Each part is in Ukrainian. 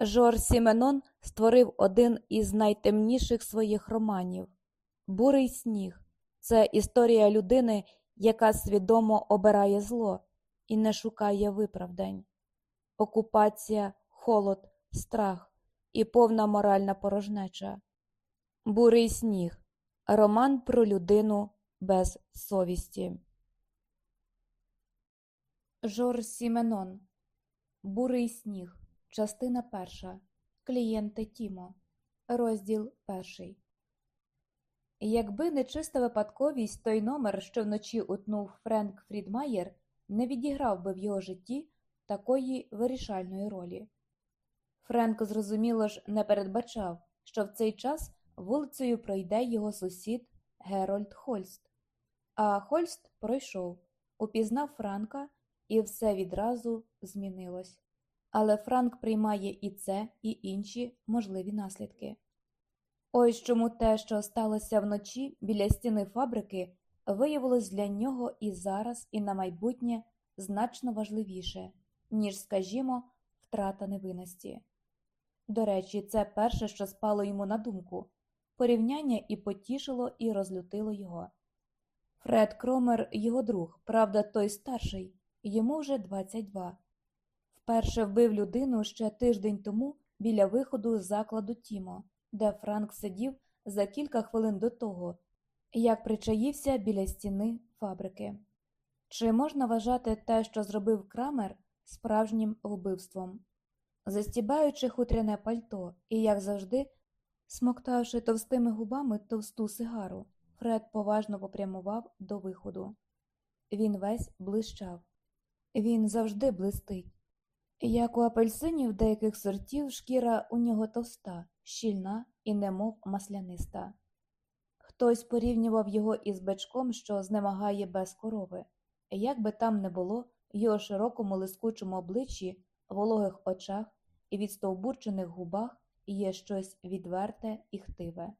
Жор Сіменон створив один із найтемніших своїх романів Бурий сніг. Це історія людини, яка свідомо обирає зло і не шукає виправдань. Окупація, холод, страх і повна моральна порожнеча. Бурий сніг. Роман про людину без совісті. Жор Сіменон. Бурий сніг. Частина перша. Клієнти Тімо. Розділ перший. Якби не чиста випадковість, той номер, що вночі утнув Френк Фрідмаєр, не відіграв би в його житті такої вирішальної ролі. Френк, зрозуміло ж, не передбачав, що в цей час вулицею пройде його сусід Герольд Хольст. А Хольст пройшов, упізнав Франка, і все відразу змінилось. Але Франк приймає і це, і інші можливі наслідки. Ось чому те, що сталося вночі біля стіни фабрики, виявилось для нього і зараз, і на майбутнє значно важливіше, ніж, скажімо, втрата невинності. До речі, це перше, що спало йому на думку порівняння і потішило, і розлютило його. Фред Кромер його друг, правда, той старший, йому вже 22. Вперше вбив людину ще тиждень тому біля виходу з закладу Тімо, де Франк сидів за кілька хвилин до того, як причаївся біля стіни фабрики. Чи можна вважати те, що зробив крамер, справжнім вбивством? Застібаючи хутряне пальто і, як завжди, смоктавши товстими губами товсту сигару, Фред поважно попрямував до виходу. Він весь блищав. Він завжди блистить. Як у апельсинів деяких сортів шкіра у нього товста, щільна і немов масляниста. Хтось порівнював його із бичком, що знемагає без корови. Як би там не було, його широкому лискучому обличчі, вологих очах і відстовбурчених губах є щось відверте і хтиве.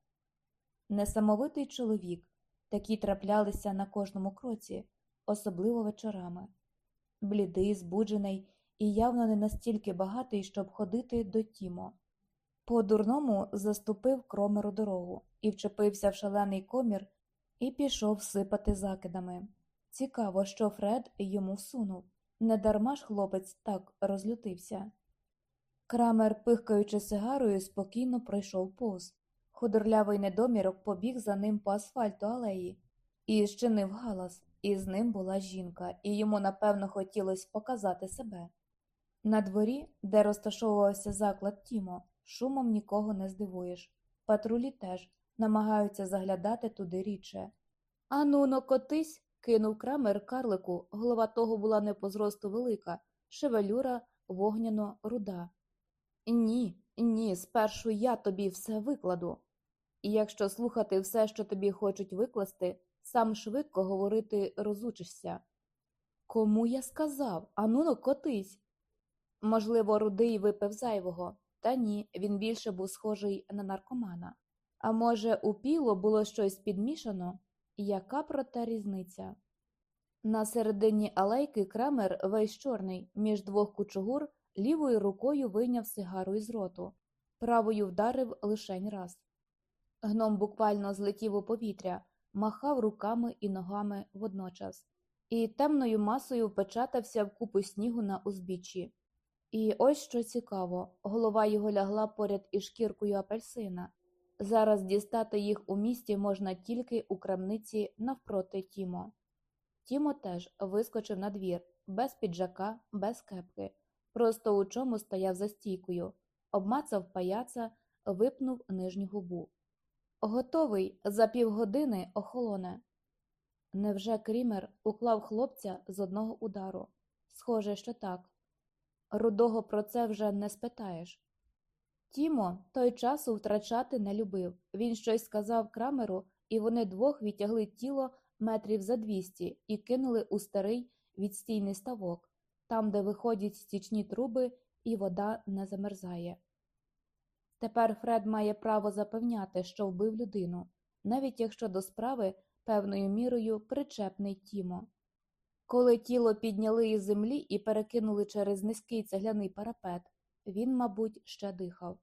Несамовитий чоловік, такі траплялися на кожному кроці, особливо вечорами, блідий, збуджений і явно не настільки багатий, щоб ходити до Тімо. По дурному заступив кромеру дорогу і вчепився в шалений комір і пішов сипати закидами. Цікаво, що Фред йому всунув. Недарма ж хлопець так розлютився. Крамер, пихкаючи сигарою, спокійно пройшов повз. Худорлявий недомірок побіг за ним по асфальту алеї і щинив галас, і з ним була жінка, і йому, напевно, хотілося показати себе. На дворі, де розташовувався заклад Тімо, шумом нікого не здивуєш. Патрулі теж намагаються заглядати туди рідше. Ану, но котись, кинув крамер карлику, голова того була не по зросту велика, шевелюра вогняно руда. Ні, ні, спершу я тобі все викладу. І якщо слухати все, що тобі хочуть викласти, сам швидко говорити розучишся. Кому я сказав? Ану, но котись. Можливо, рудий випив зайвого, та ні, він більше був схожий на наркомана. А може, у піло було щось підмішано? Яка проте різниця? На середині алейки крамер, весь чорний, між двох кучугур, лівою рукою вийняв сигару із роту, правою вдарив лишень раз. Гном буквально злетів у повітря, махав руками і ногами водночас, і темною масою впечатався в купу снігу на узбіччі. І ось що цікаво, голова його лягла поряд із шкіркою апельсина. Зараз дістати їх у місті можна тільки у крамниці навпроти Тімо. Тімо теж вискочив на двір, без піджака, без кепки, просто у чому стояв за стійкою, обмацав паяца, випнув нижню губу. Готовий за півгодини охолоне. Невже Крімер уклав хлопця з одного удару? Схоже, що так. Рудого про це вже не спитаєш. Тімо той часу втрачати не любив. Він щось сказав крамеру, і вони двох відтягли тіло метрів за двісті і кинули у старий відстійний ставок, там, де виходять стічні труби, і вода не замерзає. Тепер Фред має право запевняти, що вбив людину, навіть якщо до справи певною мірою причепний Тімо. Коли тіло підняли із землі і перекинули через низький цегляний парапет, Він, мабуть, ще дихав.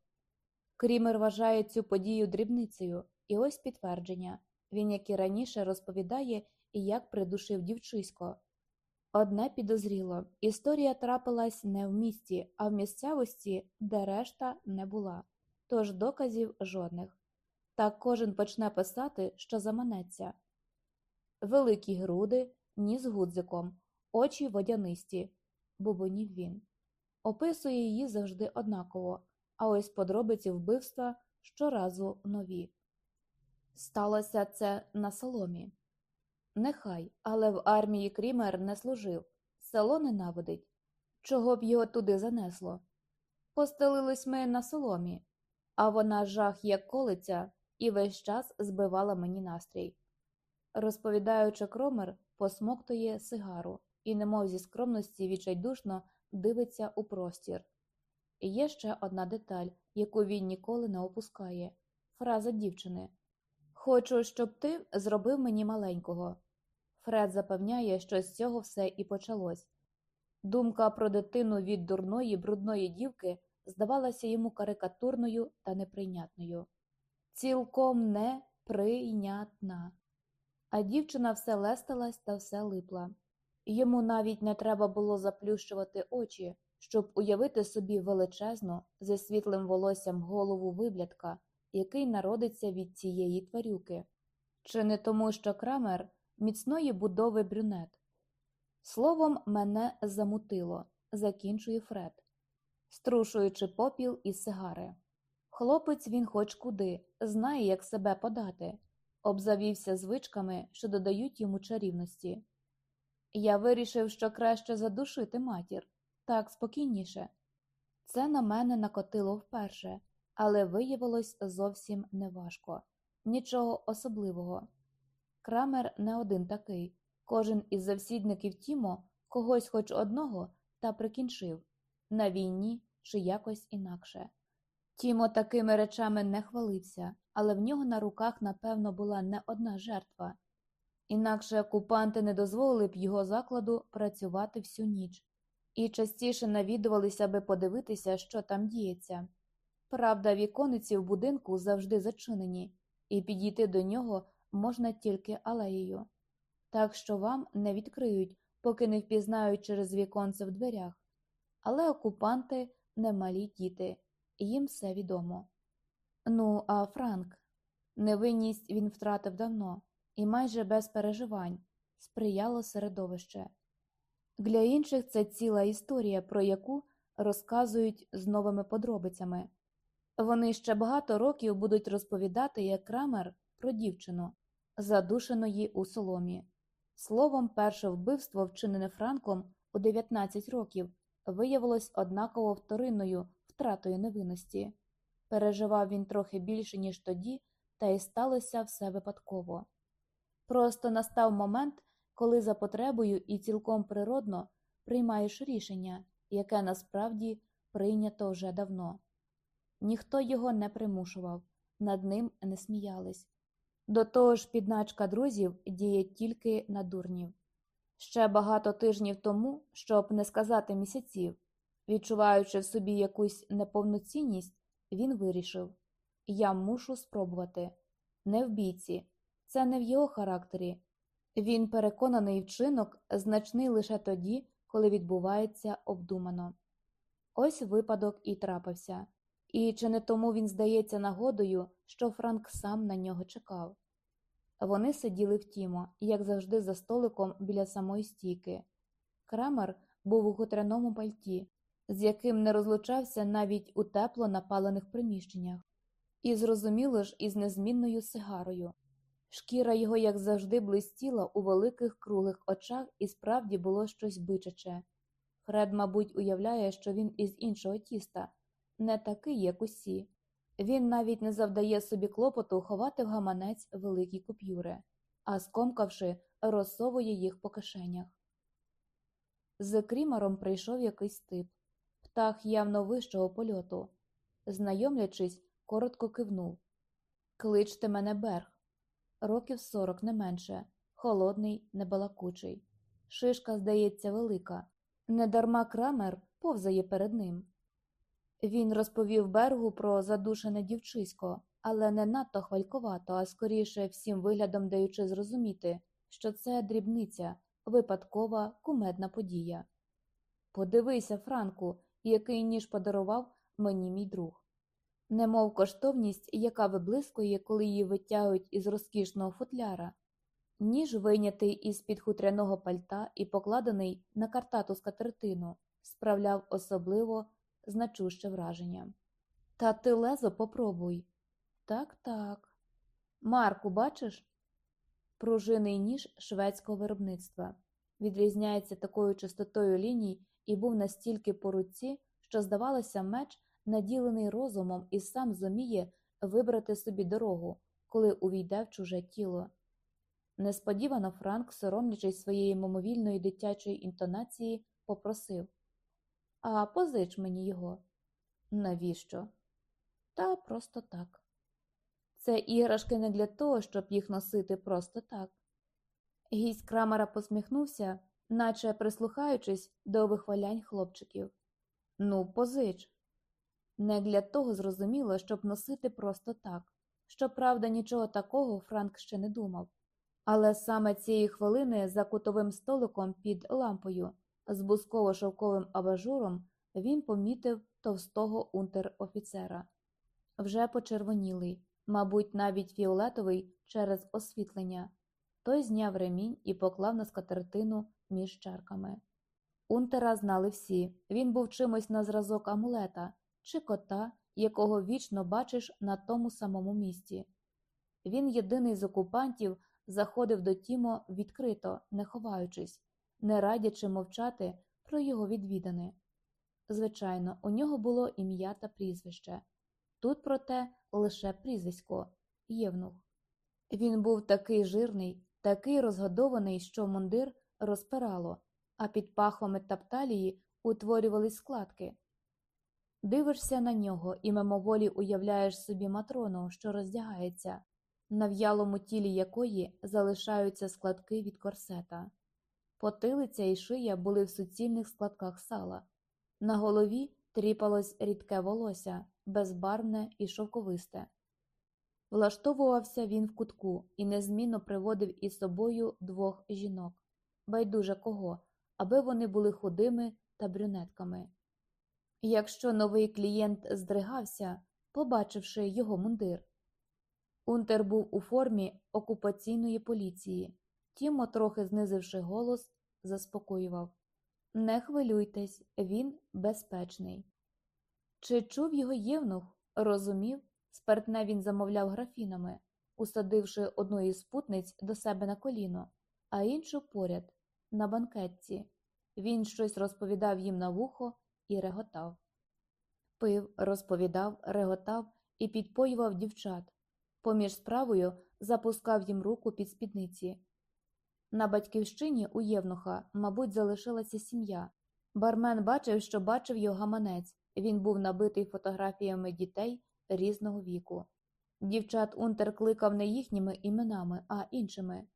Крімер вважає цю подію дрібницею, і ось підтвердження. Він, як і раніше, розповідає, як придушив дівчисько. Одне підозріло історія трапилась не в місті, а в місцевості, де решта не була, тож доказів жодних. Так кожен почне писати, що заманеться. Великі груди, ніс гудзиком, очі водянисті, бубонів він. Описує її завжди однаково, а ось подробиці вбивства щоразу нові. Сталося це на соломі. Нехай, але в армії Крімер не служив, село ненавидить. Чого б його туди занесло? Постелились ми на соломі, а вона жах як колиця і весь час збивала мені настрій. Розповідаючи, кромер посмоктує сигару і, немов зі скромності відчайдушно дивиться у простір. І є ще одна деталь, яку він ніколи не опускає фраза дівчини Хочу, щоб ти зробив мені маленького. Фред запевняє, що з цього все і почалось. Думка про дитину від дурної, брудної дівки здавалася йому карикатурною та неприйнятною. Цілком неприйнятна. А дівчина все лестилась та все липла. Йому навіть не треба було заплющувати очі, щоб уявити собі величезну, зі світлим волоссям голову виблядка, який народиться від цієї тварюки. Чи не тому, що крамер міцної будови брюнет? Словом, мене замутило, закінчує Фред, струшуючи попіл із сигари. Хлопець він хоч куди, знає, як себе подати, обзавівся звичками, що додають йому чарівності. Я вирішив, що краще задушити матір так спокійніше. Це на мене накотило вперше, але виявилось зовсім неважко, нічого особливого. Крамер не один такий, кожен із завсідників Тімо когось хоч одного та прикінчив на війні чи якось інакше. Тімо такими речами не хвалився, але в нього на руках, напевно, була не одна жертва. Інакше окупанти не дозволили б його закладу працювати всю ніч і частіше навідувалися би подивитися, що там діється. Правда, вікониці в будинку завжди зачинені, і підійти до нього можна тільки алеєю, так що вам не відкриють, поки не впізнають через віконце в дверях. Але окупанти немалі діти, їм все відомо. Ну, а Франк невинність він втратив давно і майже без переживань сприяло середовище. Для інших це ціла історія, про яку розказують з новими подробицями. Вони ще багато років будуть розповідати, як крамер про дівчину, задушеної у соломі. Словом, перше вбивство, вчинене Франком у 19 років, виявилось однаково вторинною втратою невинності. Переживав він трохи більше, ніж тоді, та й сталося все випадково. Просто настав момент, коли за потребою і цілком природно приймаєш рішення, яке насправді прийнято вже давно. Ніхто його не примушував, над ним не сміялись. До того ж, підначка друзів діє тільки на дурнів. Ще багато тижнів тому, щоб не сказати місяців, відчуваючи в собі якусь неповноцінність, він вирішив я мушу спробувати. Не в бійці, це не в його характері. Він переконаний вчинок значний лише тоді, коли відбувається обдумано. Ось випадок і трапився. І чи не тому він здається нагодою, що Франк сам на нього чекав. Вони сиділи в тімо, як завжди, за столиком біля самої стійки. Крамер був у хутряному пальті, з яким не розлучався навіть у тепло напалених приміщеннях, і, зрозуміло ж, із незмінною сигарою. Шкіра його, як завжди, блистіла у великих круглих очах, і справді було щось бичаче. Фред, мабуть, уявляє, що він із іншого тіста, не такий, як усі. Він навіть не завдає собі клопоту ховати в гаманець великі купюри, а скомкавши, розсовує їх по кишенях. З крімером прийшов якийсь тип, птах явно вищого польоту. Знайомлячись, коротко кивнув Кличте мене Берг. Років сорок не менше, холодний, небалакучий. Шишка, здається, велика. Недарма крамер повзає перед ним. Він розповів Бергу про задушене дівчисько, але не надто хвалькувато, а скоріше всім виглядом даючи зрозуміти, що це дрібниця, випадкова кумедна подія. Подивися, Франку, який ніж подарував мені мій друг. Немов коштовність, яка виблискує, коли її витягують із розкішного футляра. Ніж, вийнятий із під хутряного пальта і покладений на картату скатертину, справляв особливо значуще враження. Та ти лезо попробуй. Так, так. Марку, бачиш? Пружинний ніж шведського виробництва. Відрізняється такою чистотою ліній і був настільки по руці, що, здавалося, меч, наділений розумом, і сам зуміє вибрати собі дорогу, коли увійде в чуже тіло. Несподівано Франк, соромлячись своєї мимовільної дитячої інтонації, попросив А позич мені його. Навіщо? Та просто так. Це іграшки не для того, щоб їх носити просто так. Гість Крамера посміхнувся, наче прислухаючись до вихвалянь хлопчиків. Ну, позич. Не для того зрозуміло, щоб носити просто так. Щоправда, нічого такого Франк ще не думав. Але саме цієї хвилини за кутовим столиком під лампою з бусково-шовковим абажуром він помітив товстого унтер-офіцера. Вже почервонілий, мабуть, навіть фіолетовий через освітлення. Той зняв ремінь і поклав на скатертину між чарками. Унтера знали всі він був чимось на зразок амулета чи кота, якого вічно бачиш на тому самому місці. Він, єдиний з окупантів, заходив до Тімо відкрито, не ховаючись, не радячи мовчати про його відвідини. Звичайно, у нього було ім'я та прізвище. Тут, проте, лише прізвисько Євнух. Він був такий жирний, такий розгодований, що мундир розпирало, а під пахвами тапталії утворювались складки. Дивишся на нього і мимоволі уявляєш собі матрону, що роздягається, на в'ялому тілі якої залишаються складки від корсета. Потилиця і шия були в суцільних складках сала. На голові тріпалось рідке волосся, безбарвне і шовковисте. Влаштовувався він в кутку і незмінно приводив із собою двох жінок, байдуже кого, аби вони були худими та брюнетками. Якщо новий клієнт здригався, побачивши його мундир, Унтер був у формі окупаційної поліції, Тімо, трохи знизивши голос, заспокоював. Не хвилюйтесь, він безпечний. Чи чув його євнух, розумів, спиртне він замовляв графінами, усадивши одну із спутниць до себе на коліно, а іншу поряд, на банкетці. Він щось розповідав їм на вухо і реготав. Пив, розповідав, реготав і підпоював дівчат. Поміж справою запускав їм руку під спідниці. На батьківщині у Євнуха, мабуть, залишилася сім'я. Бармен бачив, що бачив його гаманець. Він був набитий фотографіями дітей різного віку. Дівчат Унтер кликав не їхніми іменами, а іншими.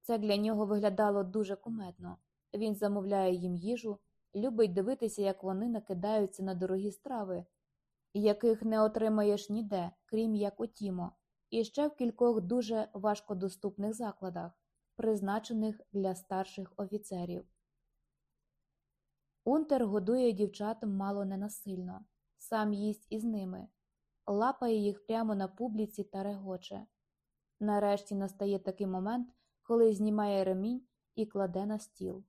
Це для нього виглядало дуже кумедно. Він замовляє їм їжу, любить дивитися, як вони накидаються на дорогі страви, яких не отримаєш ніде, крім як у Тімо, і ще в кількох дуже важкодоступних закладах, призначених для старших офіцерів. Унтер годує дівчат мало ненасильно, сам їсть із ними, лапає їх прямо на публіці та регоче. Нарешті настає такий момент, коли знімає ремінь і кладе на стіл,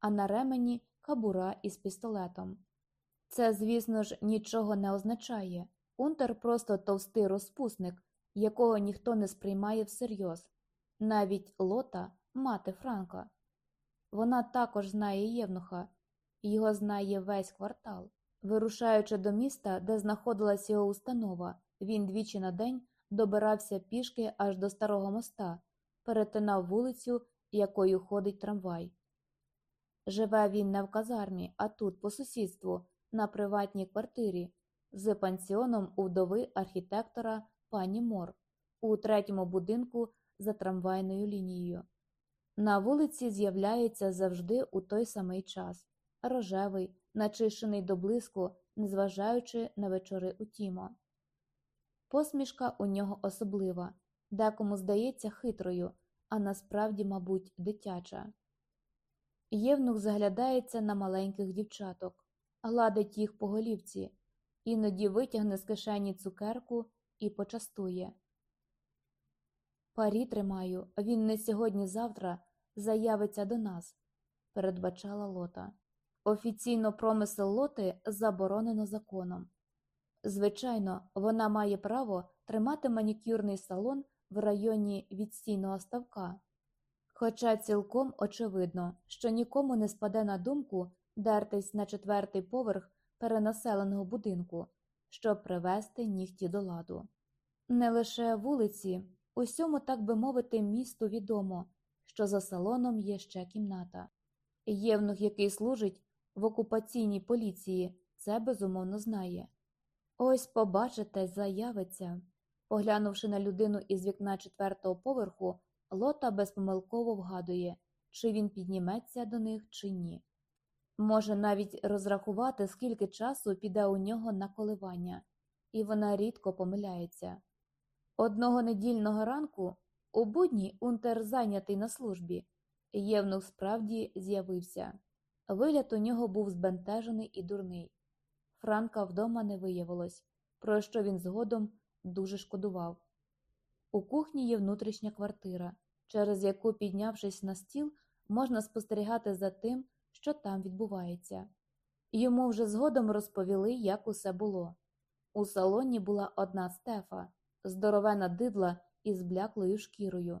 а на ремені кабура із пістолетом. Це, звісно ж, нічого не означає. Унтер просто товстий розпусник, якого ніхто не сприймає всерйоз, навіть лота, мати Франка. Вона також знає Євнуха, його знає весь квартал. Вирушаючи до міста, де знаходилась його установа, він двічі на день добирався пішки аж до старого моста, перетинав вулицю, якою ходить трамвай. Живе він не в казармі, а тут, по сусідству, на приватній квартирі, з пансіоном у вдови архітектора пані Мор у третьому будинку за трамвайною лінією. На вулиці з'являється завжди у той самий час рожевий, начищений до блиску, незважаючи на вечори у Тімо. Посмішка у нього особлива, декому здається хитрою, а насправді, мабуть, дитяча. Євнух заглядається на маленьких дівчаток, гладить їх по голівці, іноді витягне з кишені цукерку і почастує. Парі тримаю, він не сьогодні-завтра заявиться до нас, передбачала Лота. Офіційно промисел Лоти заборонено законом. Звичайно, вона має право тримати манікюрний салон в районі відстійного ставка. Хоча цілком очевидно, що нікому не спаде на думку дертись на четвертий поверх перенаселеного будинку, щоб привести нігті до ладу. Не лише вулиці, усьому, так би мовити, місту відомо, що за салоном є ще кімната. Євнух, який служить в окупаційній поліції, це безумовно знає. Ось, побачите, заявиться. Поглянувши на людину із вікна четвертого поверху, Лота безпомилково вгадує, чи він підніметься до них, чи ні. Може навіть розрахувати, скільки часу піде у нього на коливання, і вона рідко помиляється. Одного недільного ранку у будні Унтер зайнятий на службі. Євнух справді з'явився. Вигляд у нього був збентежений і дурний. Франка вдома не виявилось, про що він згодом дуже шкодував. У кухні є внутрішня квартира, через яку, піднявшись на стіл, можна спостерігати за тим, що там відбувається. Йому вже згодом розповіли, як усе було. У салоні була одна стефа, здоровена дидла із бляклою шкірою,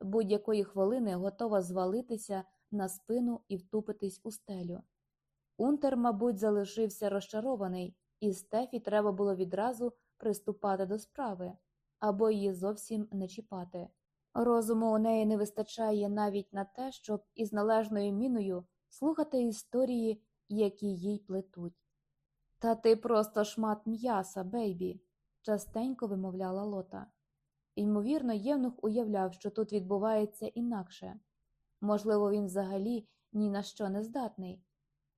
будь-якої хвилини готова звалитися на спину і втупитись у стелю. Унтер, мабуть, залишився розчарований, і Стефі треба було відразу приступати до справи або її зовсім не чіпати. Розуму у неї не вистачає навіть на те, щоб із належною міною слухати історії, які їй плетуть. Та ти просто шмат м'яса, бейбі, частенько вимовляла Лота. Ймовірно, Євнух уявляв, що тут відбувається інакше. Можливо, він взагалі ні на що не здатний.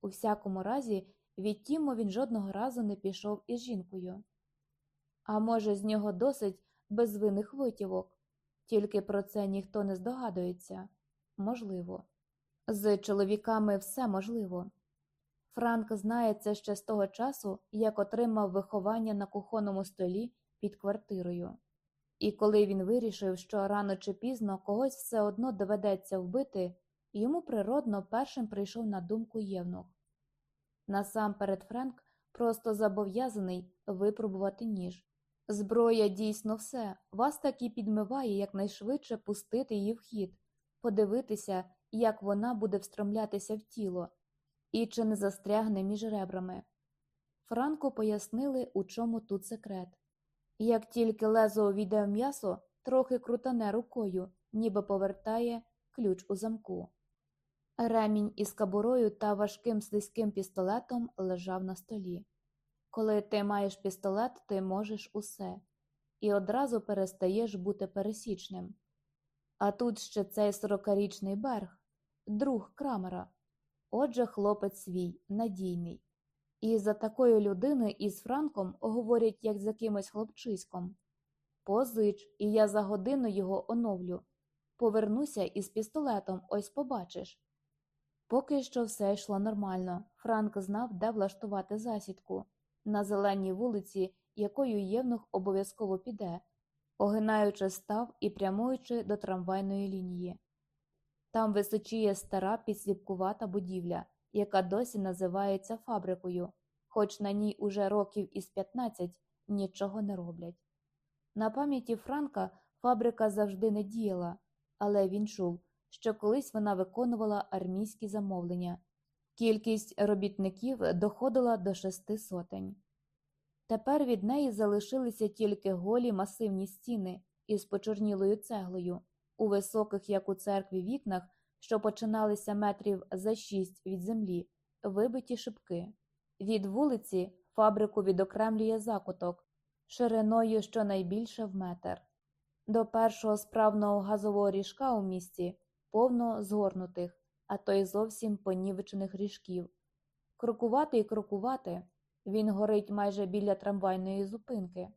У всякому разі, від Тімо він жодного разу не пішов із жінкою. А може, з нього досить безвинних витівок, тільки про це ніхто не здогадується можливо. З чоловіками все можливо. Франк знає це ще з того часу, як отримав виховання на кухонному столі під квартирою. І коли він вирішив, що рано чи пізно когось все одно доведеться вбити, йому природно першим прийшов на думку євнух. Насамперед Френк просто зобов'язаний випробувати ніж. Зброя дійсно все, вас таки підмиває якнайшвидше пустити її в хід, подивитися, як вона буде встромлятися в тіло, і чи не застрягне між ребрами. Франку пояснили, у чому тут секрет. Як тільки лезо увійде в м'ясо, трохи крутане рукою, ніби повертає ключ у замку. Ремінь із кабурою та важким слизьким пістолетом лежав на столі. Коли ти маєш пістолет, ти можеш усе, і одразу перестаєш бути пересічним. А тут ще цей сорокарічний берг, друг крамера. Отже, хлопець свій, надійний. І за такої людини із Франком говорять, як за кимось хлопчиськом. Позич, і я за годину його оновлю. Повернуся із пістолетом, ось побачиш. Поки що все йшло нормально. Франк знав, де влаштувати засідку на зеленій вулиці, якою Євнух обов'язково піде, огинаючи став і прямуючи до трамвайної лінії. Там височіє стара підсліпкувата будівля, яка досі називається фабрикою, хоч на ній уже років із 15 нічого не роблять. На пам'яті Франка фабрика завжди не діяла, але він чув, що колись вона виконувала армійські замовлення. Кількість робітників доходила до шести сотень. Тепер від неї залишилися тільки голі масивні стіни із почорнілою цеглою, у високих, як у церкві, вікнах, що починалися метрів за шість від землі, вибиті шибки. Від вулиці фабрику відокремлює закуток, шириною щонайбільше в метр. До першого справного газового ріжка у місті повно згорнутих, а то й зовсім понівечених ріжків. Крокувати і крокувати, Він горить майже біля трамвайної зупинки.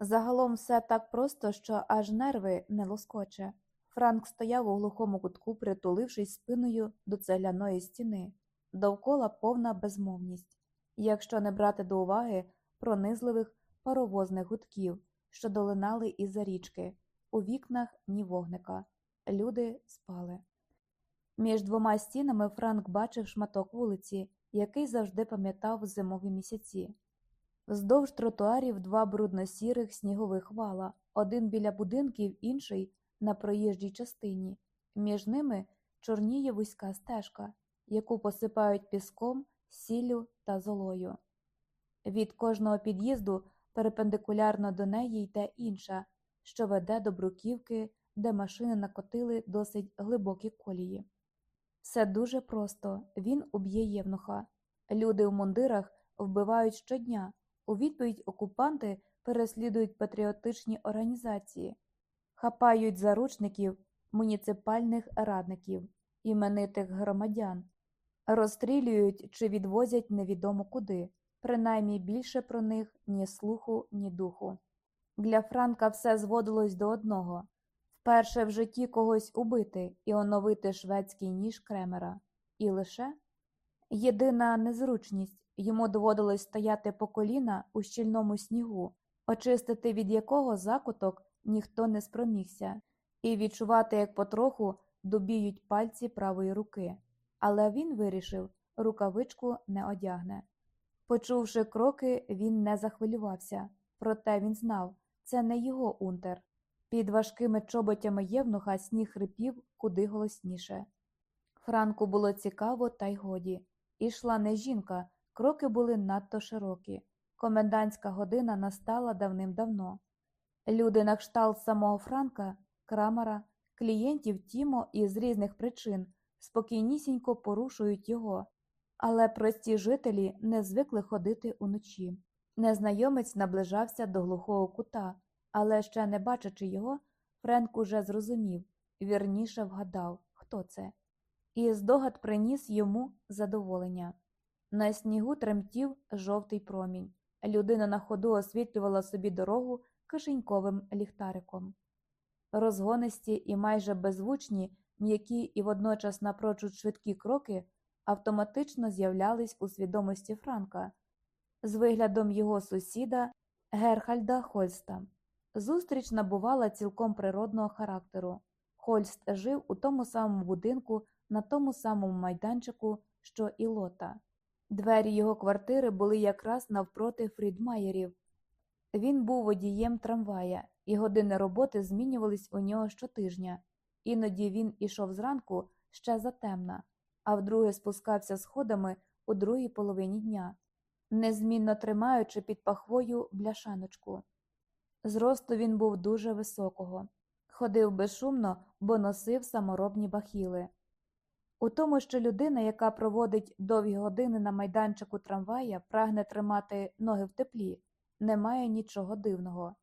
Загалом все так просто, що аж нерви не лоскоче. Франк стояв у глухому кутку, притулившись спиною до цегляної стіни, довкола повна безмовність, якщо не брати до уваги пронизливих паровозних гудків, що долинали із-за річки, у вікнах ні вогника. Люди спали. Між двома стінами Франк бачив шматок вулиці, який завжди пам'ятав зимові місяці. Вздовж тротуарів два брудно-сірих снігових вала, один біля будинків, інший на проїжджій частині. Між ними чорніє вузька стежка, яку посипають піском, сіллю та золою. Від кожного під'їзду перпендикулярно до неї йде інша, що веде до бруківки, де машини накотили досить глибокі колії. Все дуже просто він уб'є євнуха. Люди у мундирах вбивають щодня. У відповідь окупанти переслідують патріотичні організації, хапають заручників муніципальних радників, іменитих громадян, розстрілюють чи відвозять невідомо куди, принаймні більше про них ні слуху, ні духу. Для Франка все зводилось до одного вперше в житті когось убити і оновити шведський ніж кремера. І лише єдина незручність йому доводилось стояти по коліна у щільному снігу, очистити від якого закуток ніхто не спромігся, і відчувати, як потроху дубіють пальці правої руки. Але він вирішив, рукавичку не одягне. Почувши кроки, він не захвилювався, проте він знав, це не його унтер. Під важкими чоботями євнуха сніг хрипів куди голосніше. Франку було цікаво, та й годі. Ішла не жінка, кроки були надто широкі. Комендантська година настала давним-давно. Люди на кшталт самого Франка, крамера, клієнтів Тімо із різних причин спокійнісінько порушують його, але прості жителі не звикли ходити уночі. Незнайомець наближався до глухого кута, але ще не бачачи його, Френк уже зрозумів вірніше вгадав, хто це, і здогад приніс йому задоволення. На снігу тремтів жовтий промінь. Людина на ходу освітлювала собі дорогу кишеньковим ліхтариком. Розгонисті і майже беззвучні, м'які і водночас напрочуд швидкі кроки автоматично з'являлись у свідомості Франка з виглядом його сусіда Герхальда Хольста. Зустріч набувала цілком природного характеру. Хольст жив у тому самому будинку, на тому самому майданчику, що і лота. Двері його квартири були якраз навпроти Фрідмаєрів. Він був водієм трамвая, і години роботи змінювались у нього щотижня. Іноді він ішов зранку ще затемна, а вдруге спускався сходами у другій половині дня, незмінно тримаючи під пахвою бляшаночку. Зросту він був дуже високого, ходив безшумно, бо носив саморобні бахіли. У тому, що людина, яка проводить довгі години на майданчику трамвая, прагне тримати ноги в теплі, немає нічого дивного.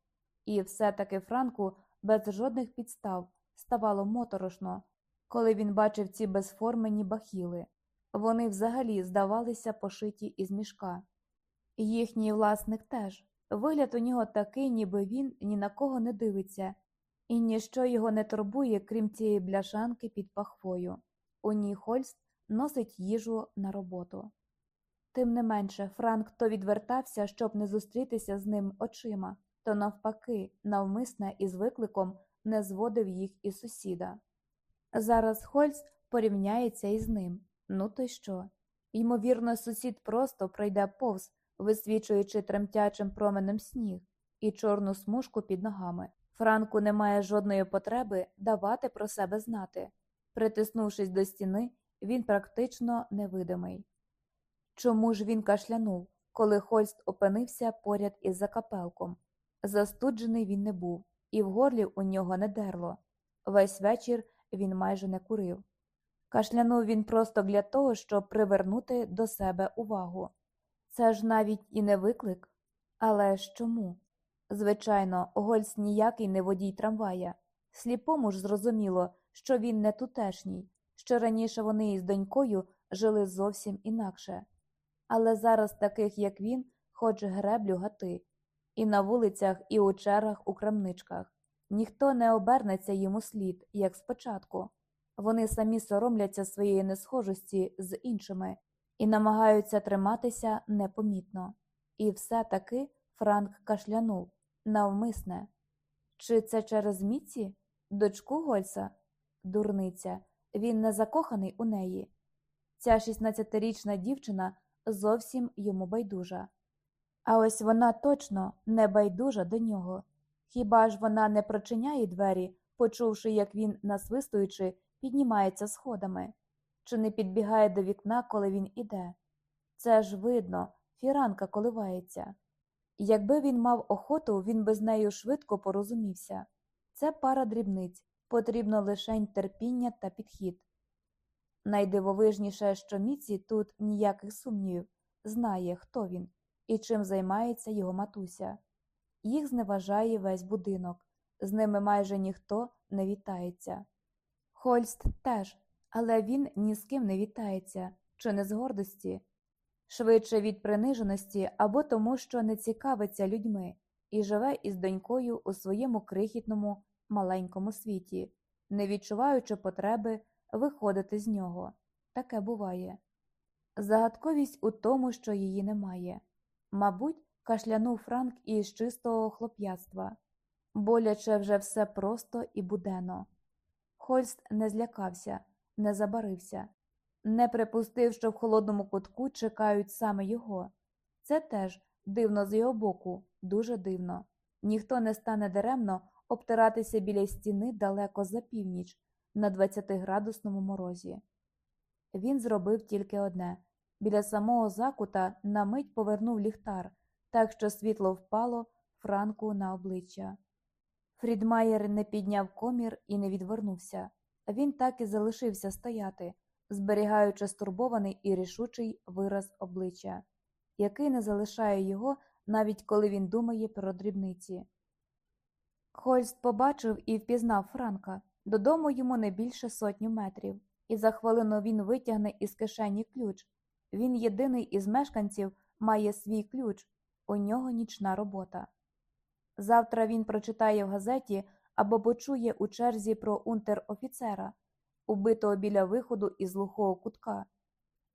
І все-таки Франку без жодних підстав ставало моторошно, коли він бачив ці безформені бахіли. Вони взагалі здавалися пошиті із мішка. Їхній власник теж. Вигляд у нього такий, ніби він ні на кого не дивиться, і ніщо його не турбує, крім цієї бляшанки під пахвою. У ній Хольст носить їжу на роботу. Тим не менше, Франк то відвертався, щоб не зустрітися з ним очима, то навпаки, навмисне із викликом не зводив їх із сусіда. Зараз Хольст порівняється із ним. Ну то й що? Ймовірно, сусід просто пройде повз, висвічуючи тремтячим променем сніг і чорну смужку під ногами. Франку немає жодної потреби давати про себе знати. Притиснувшись до стіни, він практично невидимий. Чому ж він кашлянув, коли Хольст опинився поряд із закапелком? Застуджений він не був, і в горлі у нього не дерло. Весь вечір він майже не курив. Кашлянув він просто для того, щоб привернути до себе увагу. Це ж навіть і не виклик. Але ж чому? Звичайно, Гольц ніякий не водій трамвая. Сліпому ж зрозуміло, що він не тутешній, що раніше вони із донькою жили зовсім інакше. Але зараз таких, як він, хоч греблю гати. І на вулицях, і у чергах у крамничках. Ніхто не обернеться йому слід, як спочатку. Вони самі соромляться своєї несхожості з іншими і намагаються триматися непомітно. І все таки Франк кашлянув навмисне. Чи це через Міці? Дочку Гольса? Дурниця. Він не закоханий у неї. Ця 16-річна дівчина зовсім йому байдужа. А ось вона точно не байдужа до нього. Хіба ж вона не прочиняє двері, почувши, як він, насвистуючи, піднімається сходами, чи не підбігає до вікна, коли він іде? Це ж видно, фіранка коливається. Якби він мав охоту, він би з нею швидко порозумівся. Це пара дрібниць, потрібно лишень терпіння та підхід. Найдивовижніше, що Міці тут ніяких сумнівів, знає, хто він і чим займається його матуся. Їх зневажає весь будинок, з ними майже ніхто не вітається. Хольст теж, але він ні з ким не вітається, чи не з гордості, швидше від приниженості або тому, що не цікавиться людьми і живе із донькою у своєму крихітному маленькому світі, не відчуваючи потреби виходити з нього. Таке буває. Загадковість у тому, що її немає. Мабуть, кашлянув Франк із чистого хлоп'ятства, боляче вже все просто і буденно. Хольст не злякався, не забарився, не припустив, що в холодному кутку чекають саме його. Це теж дивно з його боку, дуже дивно. Ніхто не стане даремно обтиратися біля стіни далеко за північ на 20-градусному морозі. Він зробив тільки одне біля самого закута на мить повернув ліхтар, так що світло впало Франку на обличчя. Фрідмаєр не підняв комір і не відвернувся. Він так і залишився стояти, зберігаючи стурбований і рішучий вираз обличчя, який не залишає його, навіть коли він думає про дрібниці. Хольст побачив і впізнав Франка додому йому не більше сотню метрів, і за хвилину він витягне із кишені ключ. Він єдиний із мешканців має свій ключ, у нього нічна робота. Завтра він прочитає в газеті або почує у черзі про унтер-офіцера, убитого біля виходу із глухого кутка,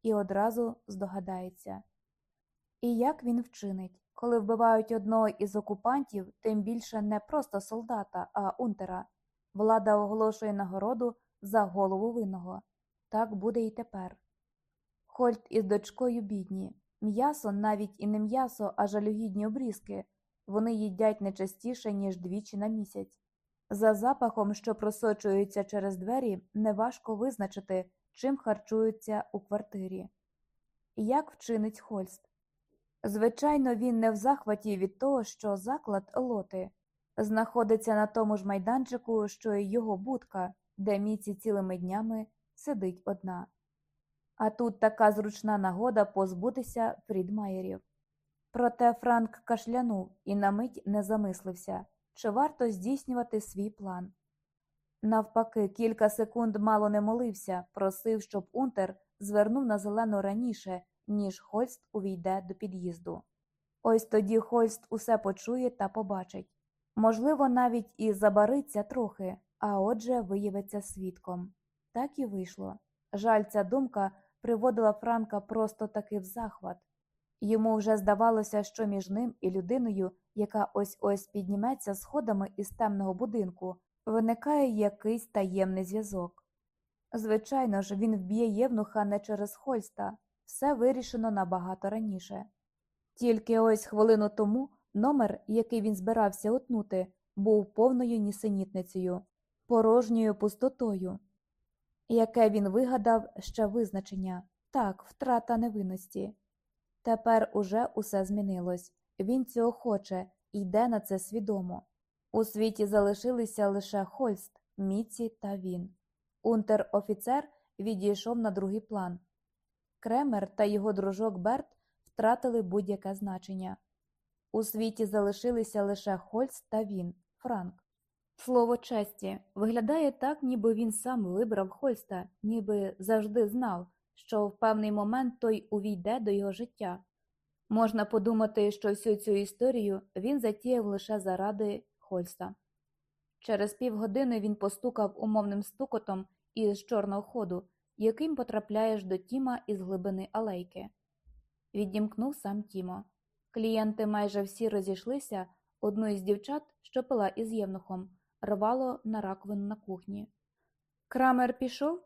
і одразу здогадається. І як він вчинить, коли вбивають одного із окупантів, тим більше не просто солдата, а унтера, влада оголошує нагороду за голову винного. Так буде і тепер. Хольт із дочкою бідні, м'ясо навіть і не м'ясо, а жалюгідні обрізки. Вони їдять не частіше, ніж двічі на місяць. За запахом, що просочується через двері, неважко визначити, чим харчуються у квартирі. Як вчинить Хольст? Звичайно, він не в захваті від того, що заклад лоти знаходиться на тому ж майданчику, що й його будка, де міці цілими днями сидить одна. А тут така зручна нагода позбутися Фрідмаєрів. Проте Франк кашлянув і на мить не замислився, чи варто здійснювати свій план. Навпаки, кілька секунд мало не молився, просив, щоб Унтер звернув на зелену раніше, ніж Хольст увійде до під'їзду. Ось тоді Хольст усе почує та побачить. Можливо, навіть і забариться трохи, а отже, виявиться свідком. Так і вийшло. Жаль, ця думка приводила Франка просто таки в захват. Йому вже здавалося, що між ним і людиною, яка ось ось підніметься сходами із темного будинку, виникає якийсь таємний зв'язок. Звичайно ж, він вб'є Євнуха не через Хольста, все вирішено набагато раніше. Тільки ось хвилину тому номер, який він збирався утнути, був повною нісенітницею, порожньою пустотою, яке він вигадав ще визначення так, втрата невинності. Тепер уже усе змінилось він цього хоче йде на це свідомо. У світі залишилися лише Хольст, Міці та він. Унтер-офіцер відійшов на другий план. Кремер та його дружок Берт втратили будь-яке значення. У світі залишилися лише Хольст та він, Франк. Слово честі виглядає так, ніби він сам вибрав Хольста, ніби завжди знав, що в певний момент той увійде до його життя. Можна подумати, що всю цю історію він затіяв лише заради Хольста. Через півгодини він постукав умовним стукотом із чорного ходу, яким потрапляєш до Тіма із глибини алейки. Відімкнув сам Тімо. Клієнти майже всі розійшлися, одну із дівчат, що пила із євнухом, рвало на раковину на кухні. Крамер пішов?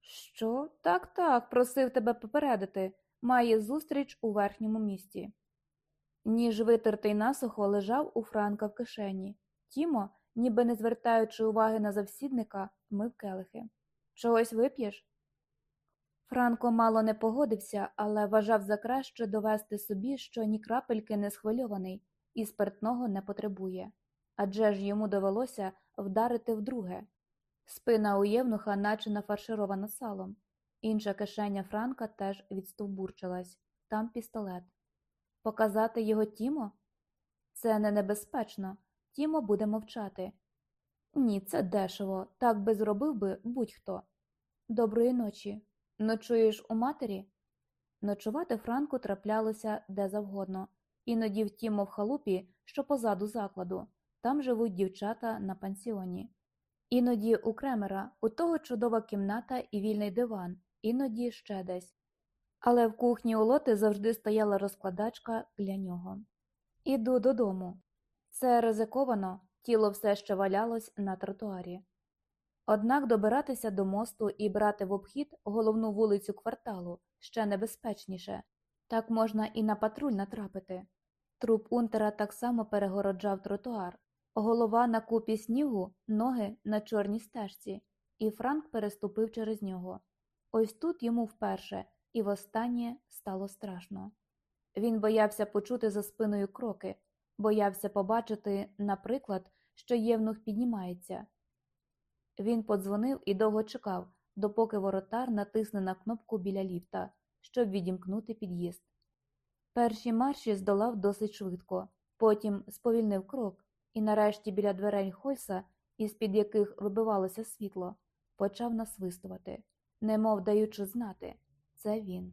Що? Так, так, просив тебе попередити. Має зустріч у верхньому місті. Ніж витертий насухо лежав у Франка в кишені. Тімо, ніби не звертаючи уваги на завсідника, мив келихи. Чогось вип'єш? Франко мало не погодився, але вважав за краще довести собі, що ні крапельки не схвильований і спиртного не потребує. Адже ж йому довелося вдарити вдруге. Спина у євнуха наче нафарширована салом. Інша кишеня Франка теж відстовбурчилась. Там пістолет. Показати його Тімо? Це не небезпечно. Тімо буде мовчати. Ні, це дешево. Так би зробив би будь-хто. Доброї ночі. Ночуєш у матері? Ночувати Франку траплялося де завгодно, іноді в Тімо в халупі, що позаду закладу, там живуть дівчата на пансіоні. Іноді у Кремера, у того чудова кімната і вільний диван, іноді ще десь. Але в кухні у лоти завжди стояла розкладачка для нього. Іду додому. Це ризиковано, тіло все ще валялось на тротуарі. Однак добиратися до мосту і брати в обхід головну вулицю кварталу ще небезпечніше так можна і на патруль натрапити. Труп Унтера так само перегороджав тротуар, голова на купі снігу, ноги на чорній стежці, і Франк переступив через нього. Ось тут йому вперше і востаннє стало страшно. Він боявся почути за спиною кроки, боявся побачити, наприклад, що євнух піднімається. Він подзвонив і довго чекав, допоки воротар натисне на кнопку біля ліфта, щоб відімкнути під'їзд. Перші марші здолав досить швидко, потім сповільнив крок і, нарешті, біля дверей Хольса, із під яких вибивалося світло, почав насвистувати, немов даючи знати це він.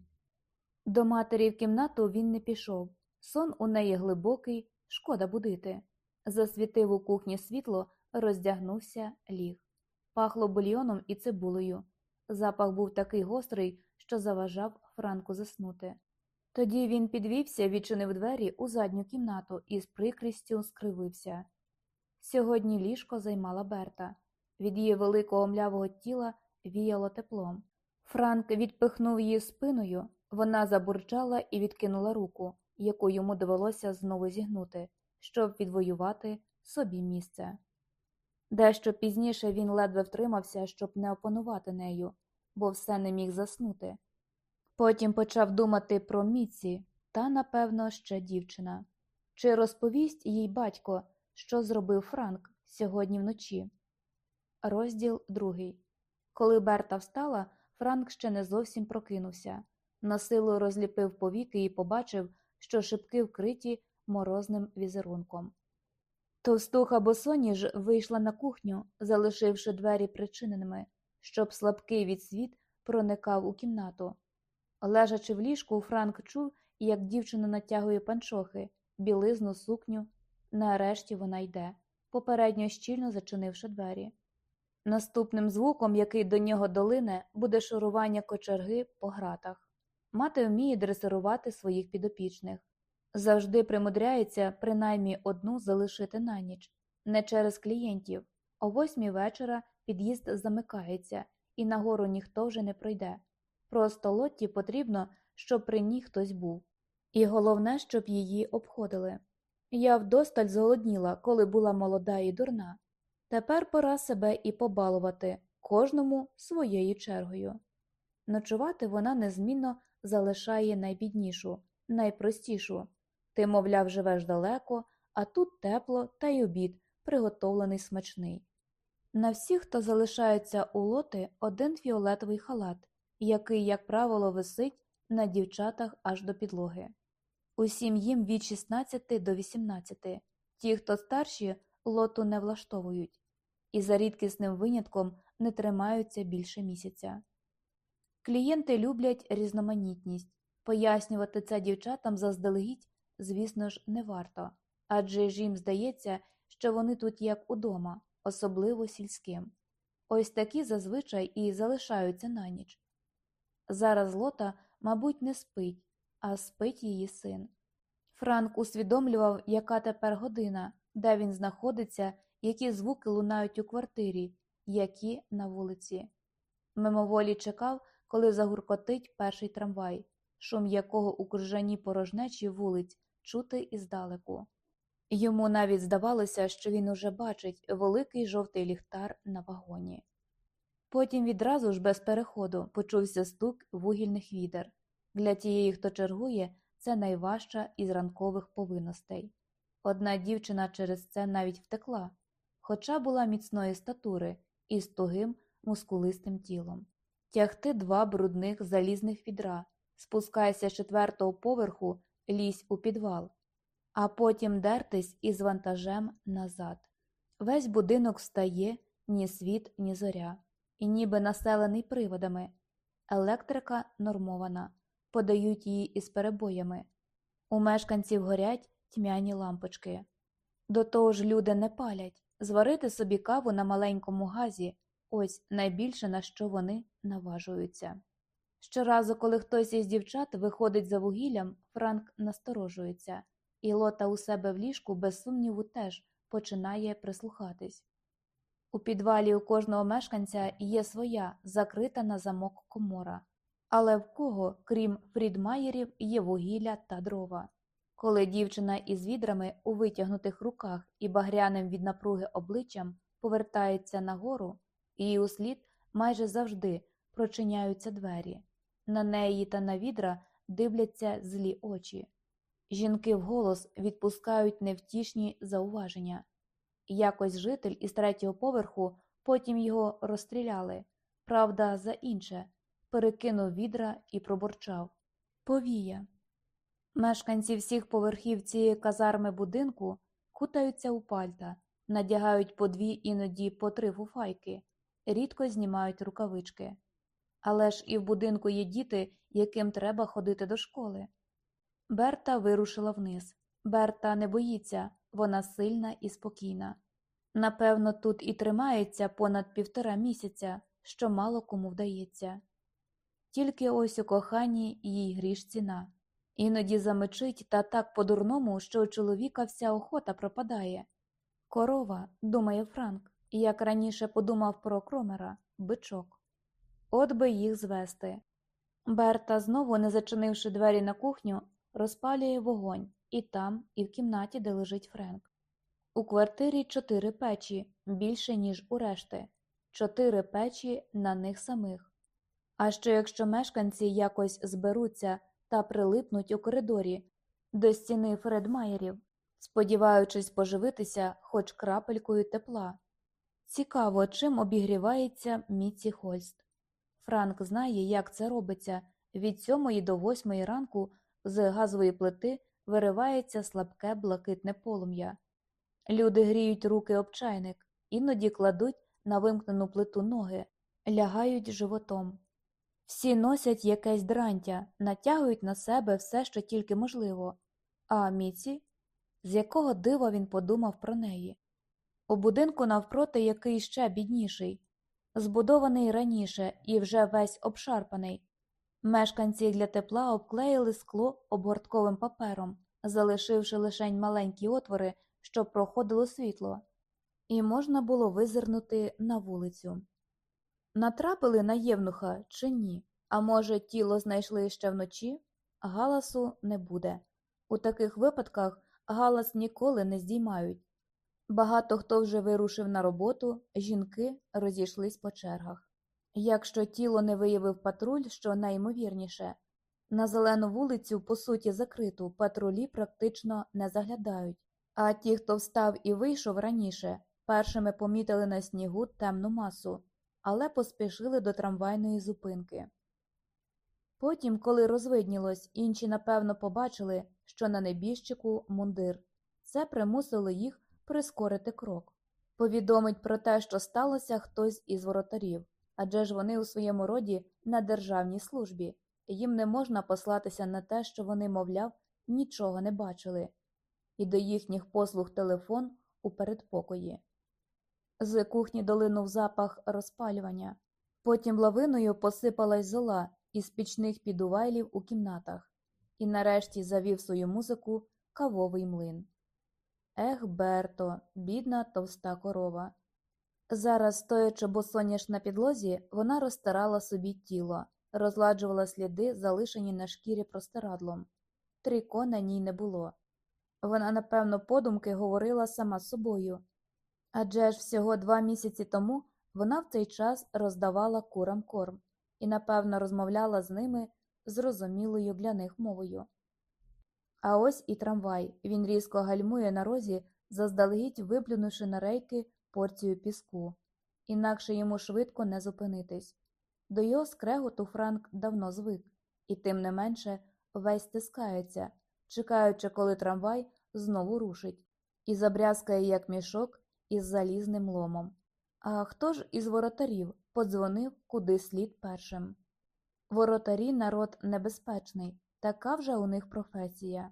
До матері в кімнату він не пішов. Сон у неї глибокий, шкода будити. Засвітив у кухні світло, роздягнувся, ліг. Пахло бульйоном і цибулею. Запах був такий гострий, що заважав Франку заснути. Тоді він підвівся, відчинив двері у задню кімнату і з прикрістю скривився. Сьогодні ліжко займала Берта. Від її великого млявого тіла віяло теплом. Франк відпихнув її спиною, вона забурчала і відкинула руку, яку йому довелося знову зігнути, щоб відвоювати собі місце. Дещо пізніше він ледве втримався, щоб не опанувати нею, бо все не міг заснути. Потім почав думати про Міці та, напевно, ще дівчина. Чи розповість їй батько, що зробив Франк сьогодні вночі? Розділ другий. Коли Берта встала, Франк ще не зовсім прокинувся. Насилу розліпив повіки і побачив, що шибки вкриті морозним візерунком. Товстуха босоніж вийшла на кухню, залишивши двері причиненими, щоб слабкий відсвіт проникав у кімнату. Лежачи в ліжку, Франк чув, як дівчина натягує панчохи, білизну, сукню. Нарешті вона йде, попередньо щільно зачинивши двері. Наступним звуком, який до нього долине, буде шурування кочерги по гратах. Мати вміє дресирувати своїх підопічних. Завжди примудряється принаймні одну залишити на ніч, не через клієнтів. О восьмій вечора під'їзд замикається, і нагору ніхто вже не пройде. Просто Лотті потрібно, щоб при ній хтось був. І головне, щоб її обходили. Я вдосталь зголодніла, коли була молода і дурна. Тепер пора себе і побалувати, кожному своєю чергою. Ночувати вона незмінно залишає найбіднішу, найпростішу. Ти, мовляв, живеш далеко, а тут тепло та й обід, приготовлений смачний. На всіх, хто залишається у лоти, один фіолетовий халат, який, як правило, висить на дівчатах аж до підлоги. Усім їм від 16 до 18. Ті, хто старші, лоту не влаштовують, і за рідкісним винятком не тримаються більше місяця. Клієнти люблять різноманітність. Пояснювати це дівчатам заздалегідь, звісно ж, не варто, адже ж їм здається, що вони тут як удома, особливо сільським. Ось такі зазвичай і залишаються на ніч. Зараз Лота, мабуть, не спить, а спить її син. Франк усвідомлював, яка тепер година, де він знаходиться, які звуки лунають у квартирі, які на вулиці. Мимоволі чекав, коли загуркотить перший трамвай, шум якого у кружаній порожнечі вулиць чути іздалеку. Йому навіть здавалося, що він уже бачить великий жовтий ліхтар на вагоні. Потім відразу ж без переходу почувся стук вугільних відер. Для тієї, хто чергує, це найважча із ранкових повинностей. Одна дівчина через це навіть втекла, хоча була міцної статури із тугим мускулистим тілом. Тягти два брудних залізних відра, спускайся з четвертого поверху, лізь у підвал, а потім дертись із вантажем назад. Весь будинок встає, ні світ, ні зоря, і ніби населений приводами. Електрика нормована, подають її із перебоями. У мешканців горять тьмяні лампочки. До того ж люди не палять, зварити собі каву на маленькому газі ось найбільше на що вони наважуються. Щоразу, коли хтось із дівчат виходить за вугіллям, Франк насторожується, і лота у себе в ліжку, без сумніву, теж починає прислухатись. У підвалі у кожного мешканця є своя закрита на замок комора, але в кого, крім фрідмаєрів, є вугілля та дрова. Коли дівчина із відрами у витягнутих руках і багряним від напруги обличчям повертається нагору, її услід майже завжди прочиняються двері. На неї та на відра дивляться злі очі. Жінки вголос відпускають невтішні зауваження. Якось житель із третього поверху потім його розстріляли, правда, за інше, перекинув відра і пробурчав Повія. Мешканці всіх поверхів цієї казарми будинку кутаються у пальта, надягають по дві іноді по три фуфайки, рідко знімають рукавички. Але ж і в будинку є діти, яким треба ходити до школи. Берта вирушила вниз. Берта не боїться, вона сильна і спокійна. Напевно, тут і тримається понад півтора місяця, що мало кому вдається. Тільки ось у коханні їй гріш ціна. Іноді замичить та так по-дурному, що у чоловіка вся охота пропадає. Корова, думає Франк, як раніше подумав про кромера, бичок. От би їх звести. Берта, знову, не зачинивши двері на кухню, розпалює вогонь і там, і в кімнаті, де лежить Френк. У квартирі чотири печі, більше, ніж у решти, чотири печі на них самих. А що якщо мешканці якось зберуться та прилипнуть у коридорі до стіни Фредмаєрів, сподіваючись поживитися хоч крапелькою тепла. Цікаво, чим обігрівається Міці Хольст. Франк знає, як це робиться. Від сьомої до восьмої ранку з газової плити виривається слабке блакитне полум'я. Люди гріють руки об чайник, іноді кладуть на вимкнену плиту ноги, лягають животом. Всі носять якесь дрантя, натягують на себе все, що тільки можливо. А Міці, з якого дива він подумав про неї? У будинку навпроти який ще бідніший, збудований раніше і вже весь обшарпаний. Мешканці для тепла обклеїли скло обгортковим папером, залишивши лишень маленькі отвори, щоб проходило світло, і можна було визирнути на вулицю. Натрапили на євнуха чи ні? А може, тіло знайшли ще вночі? Галасу не буде. У таких випадках галас ніколи не здіймають. Багато хто вже вирушив на роботу, жінки розійшлись по чергах. Якщо тіло не виявив патруль, що найімовірніше, на зелену вулицю, по суті, закриту, патрулі практично не заглядають, а ті, хто встав і вийшов раніше, першими помітили на снігу темну масу, але поспішили до трамвайної зупинки. Потім, коли розвиднілось, інші напевно побачили, що на небіжчику мундир. Це примусило їх прискорити крок. Повідомить про те, що сталося хтось із воротарів. адже ж вони у своєму роді на державній службі, їм не можна послатися на те, що вони, мовляв, нічого не бачили, і до їхніх послуг телефон у передпокої. З кухні долинув запах розпалювання, потім лавиною посипалась зола із пічних підувайлів у кімнатах, і нарешті завів свою музику кавовий млин. Ех, Берто, бідна товста корова. Зараз, стоячи босоніж на підлозі, вона розтирала собі тіло, розладжувала сліди, залишені на шкірі простирадлом. Трико на ній не було. Вона, напевно, подумки говорила сама з собою. Адже ж всього два місяці тому вона в цей час роздавала курам корм і, напевно, розмовляла з ними зрозумілою для них мовою. А ось і трамвай. Він різко гальмує на розі, заздалегідь виплюнувши на рейки порцію піску, інакше йому швидко не зупинитись. До його скреготу Франк давно звик, і тим не менше весь стискається, чекаючи, коли трамвай знову рушить, і забрязкає, як мішок, із залізним ломом. А хто ж із воротарів подзвонив куди слід першим? Воротарі народ небезпечний, така вже у них професія.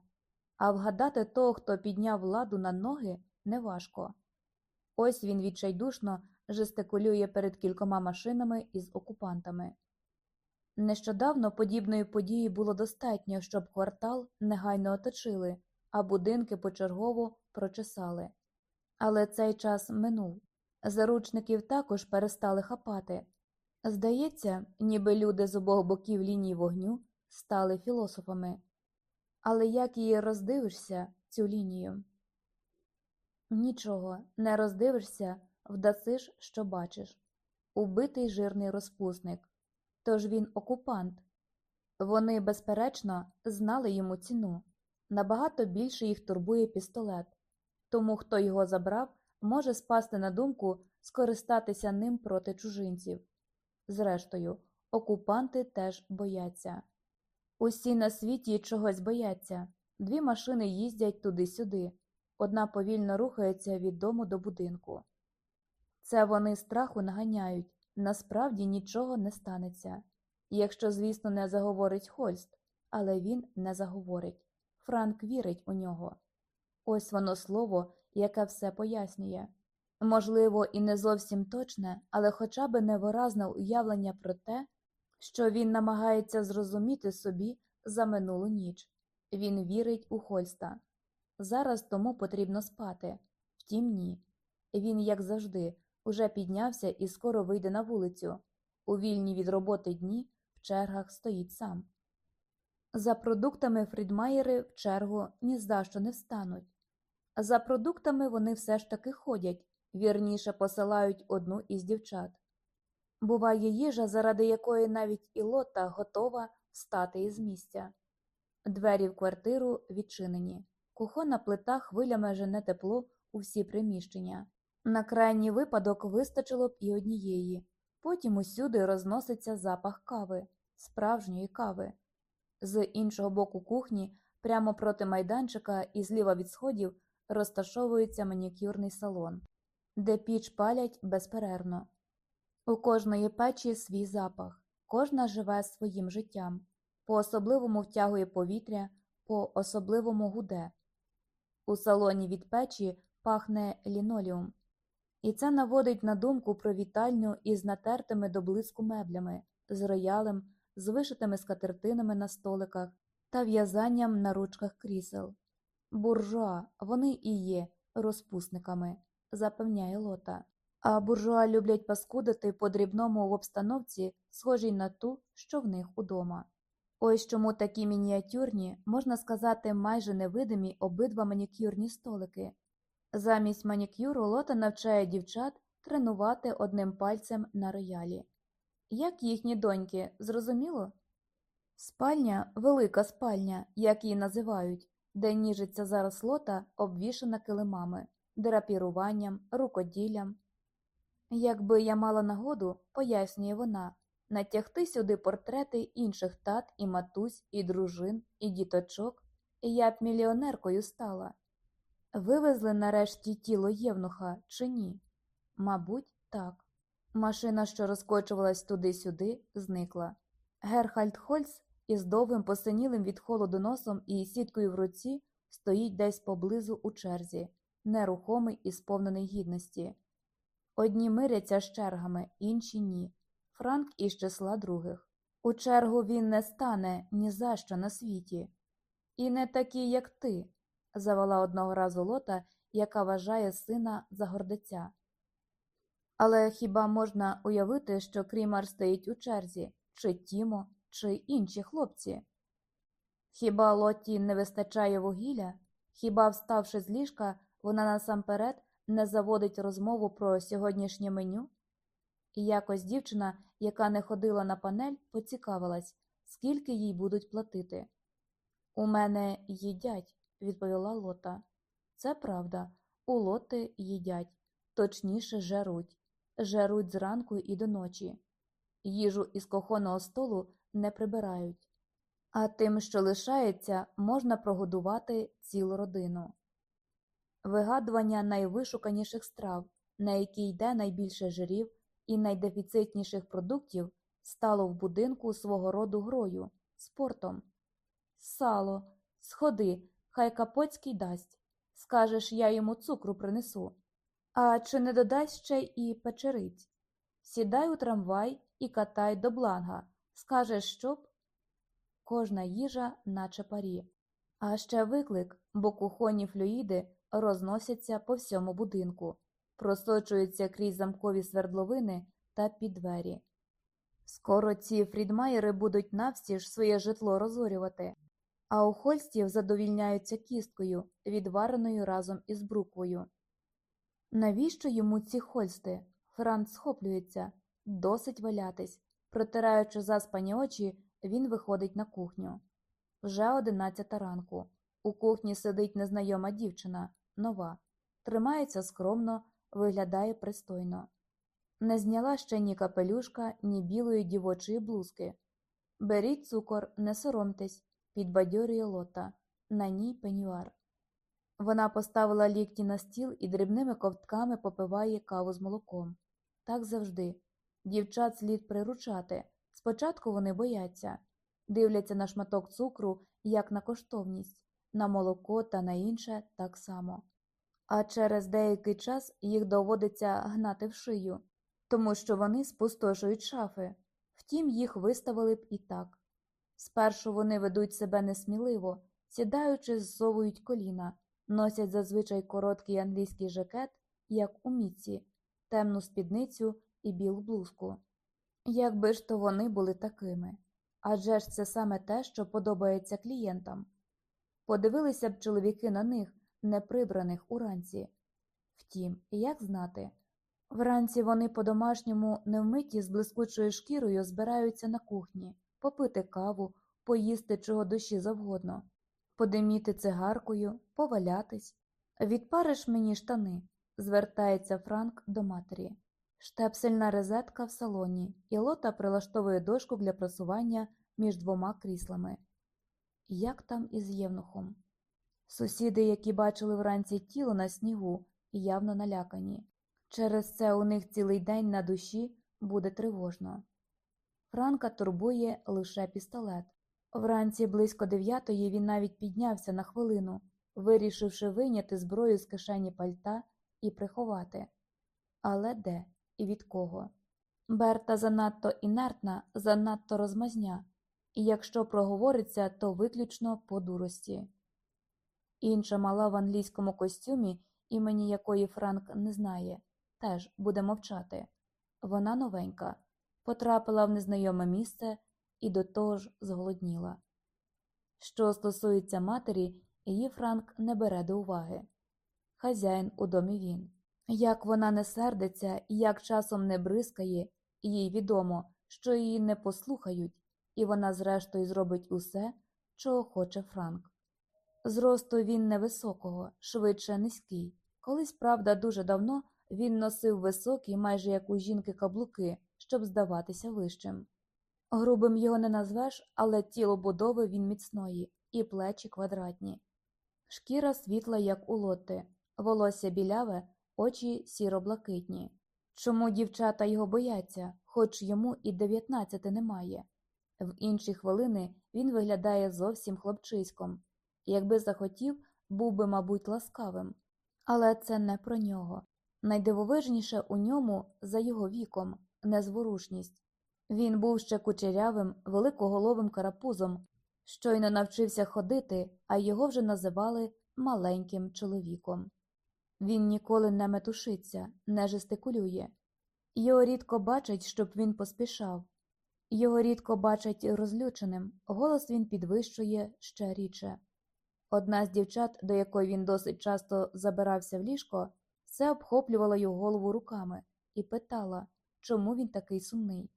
А вгадати того, хто підняв ладу на ноги, неважко. Ось він відчайдушно жестикулює перед кількома машинами із окупантами. Нещодавно подібної події було достатньо, щоб квартал негайно оточили, а будинки почергово прочесали. Але цей час минув. Заручників також перестали хапати. Здається, ніби люди з обох боків лінії вогню стали філософами. Але як її роздивишся, цю лінію? Нічого, не роздивишся, вдасиш, що бачиш. Убитий жирний розпусник. Тож він окупант. Вони, безперечно, знали йому ціну. Набагато більше їх турбує пістолет. Тому, хто його забрав, може спасти на думку скористатися ним проти чужинців. Зрештою, окупанти теж бояться. Усі на світі чогось бояться. Дві машини їздять туди-сюди, одна повільно рухається від дому до будинку. Це вони страху наганяють, насправді нічого не станеться. Якщо, звісно, не заговорить Хольст, але він не заговорить. Франк вірить у нього. Ось воно слово, яке все пояснює. Можливо, і не зовсім точне, але хоча б невиразне уявлення про те, що він намагається зрозуміти собі за минулу ніч. Він вірить у Хольста. Зараз тому потрібно спати. Втім, ні. Він, як завжди, уже піднявся і скоро вийде на вулицю. У вільні від роботи дні в чергах стоїть сам. За продуктами Фрідмаєри в чергу ні за що не встануть. За продуктами вони все ж таки ходять, вірніше посилають одну із дівчат. Буває їжа, заради якої навіть Ілота готова встати із місця. Двері в квартиру відчинені, кухонна плита хвилями жене тепло у всі приміщення. На крайній випадок вистачило б і однієї, потім усюди розноситься запах кави, справжньої кави. З іншого боку кухні, прямо проти майданчика і зліва від сходів, розташовується манікюрний салон, де піч палять безперервно. У кожної печі свій запах, кожна живе своїм життям, по особливому втягує повітря, по особливому гуде. У салоні від печі пахне лінолеум. І це наводить на думку про вітальню із натертими до блиску меблями, з роялем, з вишитими скатертинами на столиках та в'язанням на ручках крісел. Буржуа, вони і є розпусниками, запевняє лота. А буржуа люблять паскудити по дрібному в обстановці, схожій на ту, що в них удома. Ось чому такі мініатюрні, можна сказати, майже невидимі обидва манікюрні столики. Замість манікюру лота навчає дівчат тренувати одним пальцем на роялі. Як їхні доньки, зрозуміло? Спальня велика спальня, як її називають, де ніжиться зараз лота, обвішана килимами, драпіруванням, рукоділлям. Якби я мала нагоду, пояснює вона, натягти сюди портрети інших тат і матусь, і дружин, і діточок, я б мільйонеркою стала. Вивезли нарешті тіло Євнуха чи ні? Мабуть, так. Машина, що розкочувалась туди-сюди, зникла. Герхальд Хольц із довгим посинілим від холоду носом і сіткою в руці стоїть десь поблизу у черзі, нерухомий і сповнений гідності. Одні миряться з чергами, інші ні. Франк із числа других. У чергу він не стане ні за що на світі. І не такий, як ти, завела одного разу лота, яка вважає сина за гордеця. Але хіба можна уявити, що Крімар стоїть у черзі, чи Тімо, чи інші хлопці? Хіба Лоті не вистачає вугілля? Хіба, вставши з ліжка, вона насамперед не заводить розмову про сьогоднішнє меню? І якось дівчина, яка не ходила на панель, поцікавилась, скільки їй будуть платити. У мене їдять, відповіла Лота. Це правда, у Лоти їдять, точніше жеруть, жеруть зранку і до ночі. Їжу із кохоного столу не прибирають, а тим, що лишається, можна прогодувати цілу родину. Вигадування найвишуканіших страв, на які йде найбільше жирів і найдефіцитніших продуктів, стало в будинку свого роду грою, спортом. Сало, сходи, хай Капоцький дасть. Скажеш, я йому цукру принесу. А чи не додасть ще і печериць? Сідай у трамвай і катай до бланга. Скажеш, щоб? Кожна їжа, наче парі. А ще виклик, бо кухонні флюїди розносяться по всьому будинку, просочуються крізь замкові свердловини та під двері. Скоро ці фрідмаєри будуть навстіж своє житло розорювати, а у Хольстів задовільняються кісткою, відвареною разом із бруквою. Навіщо йому ці хольсти? Франц схоплюється, досить валятись. Протираючи заспані очі, він виходить на кухню. Вже одинадцята ранку. У кухні сидить незнайома дівчина, нова, тримається скромно, виглядає пристойно. Не зняла ще ні капелюшка, ні білої дівочої блузки. Беріть цукор, не соромтесь, підбадьорює лота, на ній пенюар. Вона поставила лікті на стіл і дрібними ковтками попиває каву з молоком. Так завжди. Дівчат слід приручати. Спочатку вони бояться, дивляться на шматок цукру як на коштовність, на молоко та на інше так само. А через деякий час їх доводиться гнати в шию, тому що вони спустошують шафи. Втім, їх виставили б і так. Спершу вони ведуть себе несміливо, сідаючи, зсовують коліна, носять зазвичай короткий англійський жакет, як у міці, темну спідницю і білу блузку. Якби ж то вони були такими. Адже ж це саме те, що подобається клієнтам. Подивилися б чоловіки на них, неприбраних уранці. Втім, як знати, вранці вони по-домашньому невмиті з блискучою шкірою збираються на кухні, попити каву, поїсти чого душі завгодно, подиміти цигаркою, повалятись. Відпариш мені штани, звертається Франк до матері. Штепсельна розетка в салоні, і лота прилаштовує дошку для просування між двома кріслами. Як там із євнухом? Сусіди, які бачили вранці тіло на снігу, явно налякані. Через це у них цілий день на душі буде тривожно. Франка турбує лише пістолет. Вранці близько дев'ятої він навіть піднявся на хвилину, вирішивши вийняти зброю з кишені пальта і приховати. Але де і від кого? Берта занадто інертна, занадто розмазня, і якщо проговориться, то виключно по дурості. Інша мала в англійському костюмі, імені якої Франк не знає, теж буде мовчати. Вона новенька, потрапила в незнайоме місце і до того ж зголодніла. Що стосується матері, її Франк не бере до уваги. Хазяїн у домі він. Як вона не сердиться і як часом не бризкає, їй відомо, що її не послухають, і вона, зрештою, зробить усе, чого хоче Франк. Зросту він невисокого, швидше низький. Колись, правда, дуже давно він носив високі, майже як у жінки каблуки, щоб здаватися вищим. Грубим його не назвеш, але тіло будови він міцної, і плечі квадратні. Шкіра світла, як у лоти, волосся біляве, очі сіро-блакитні, Чому дівчата його бояться, хоч йому і дев'ятнадцяти немає? В інші хвилини він виглядає зовсім хлопчиськом. Якби захотів, був би, мабуть, ласкавим. Але це не про нього. Найдивовижніше у ньому за його віком незворушність. Він був ще кучерявим, великоголовим карапузом, щойно навчився ходити, а його вже називали маленьким чоловіком. Він ніколи не метушиться, не жестикулює. Його рідко бачать, щоб він поспішав. Його рідко бачать розлюченим, голос він підвищує ще рідше. Одна з дівчат, до якої він досить часто забирався в ліжко, все обхоплювала його голову руками і питала, чому він такий сумний.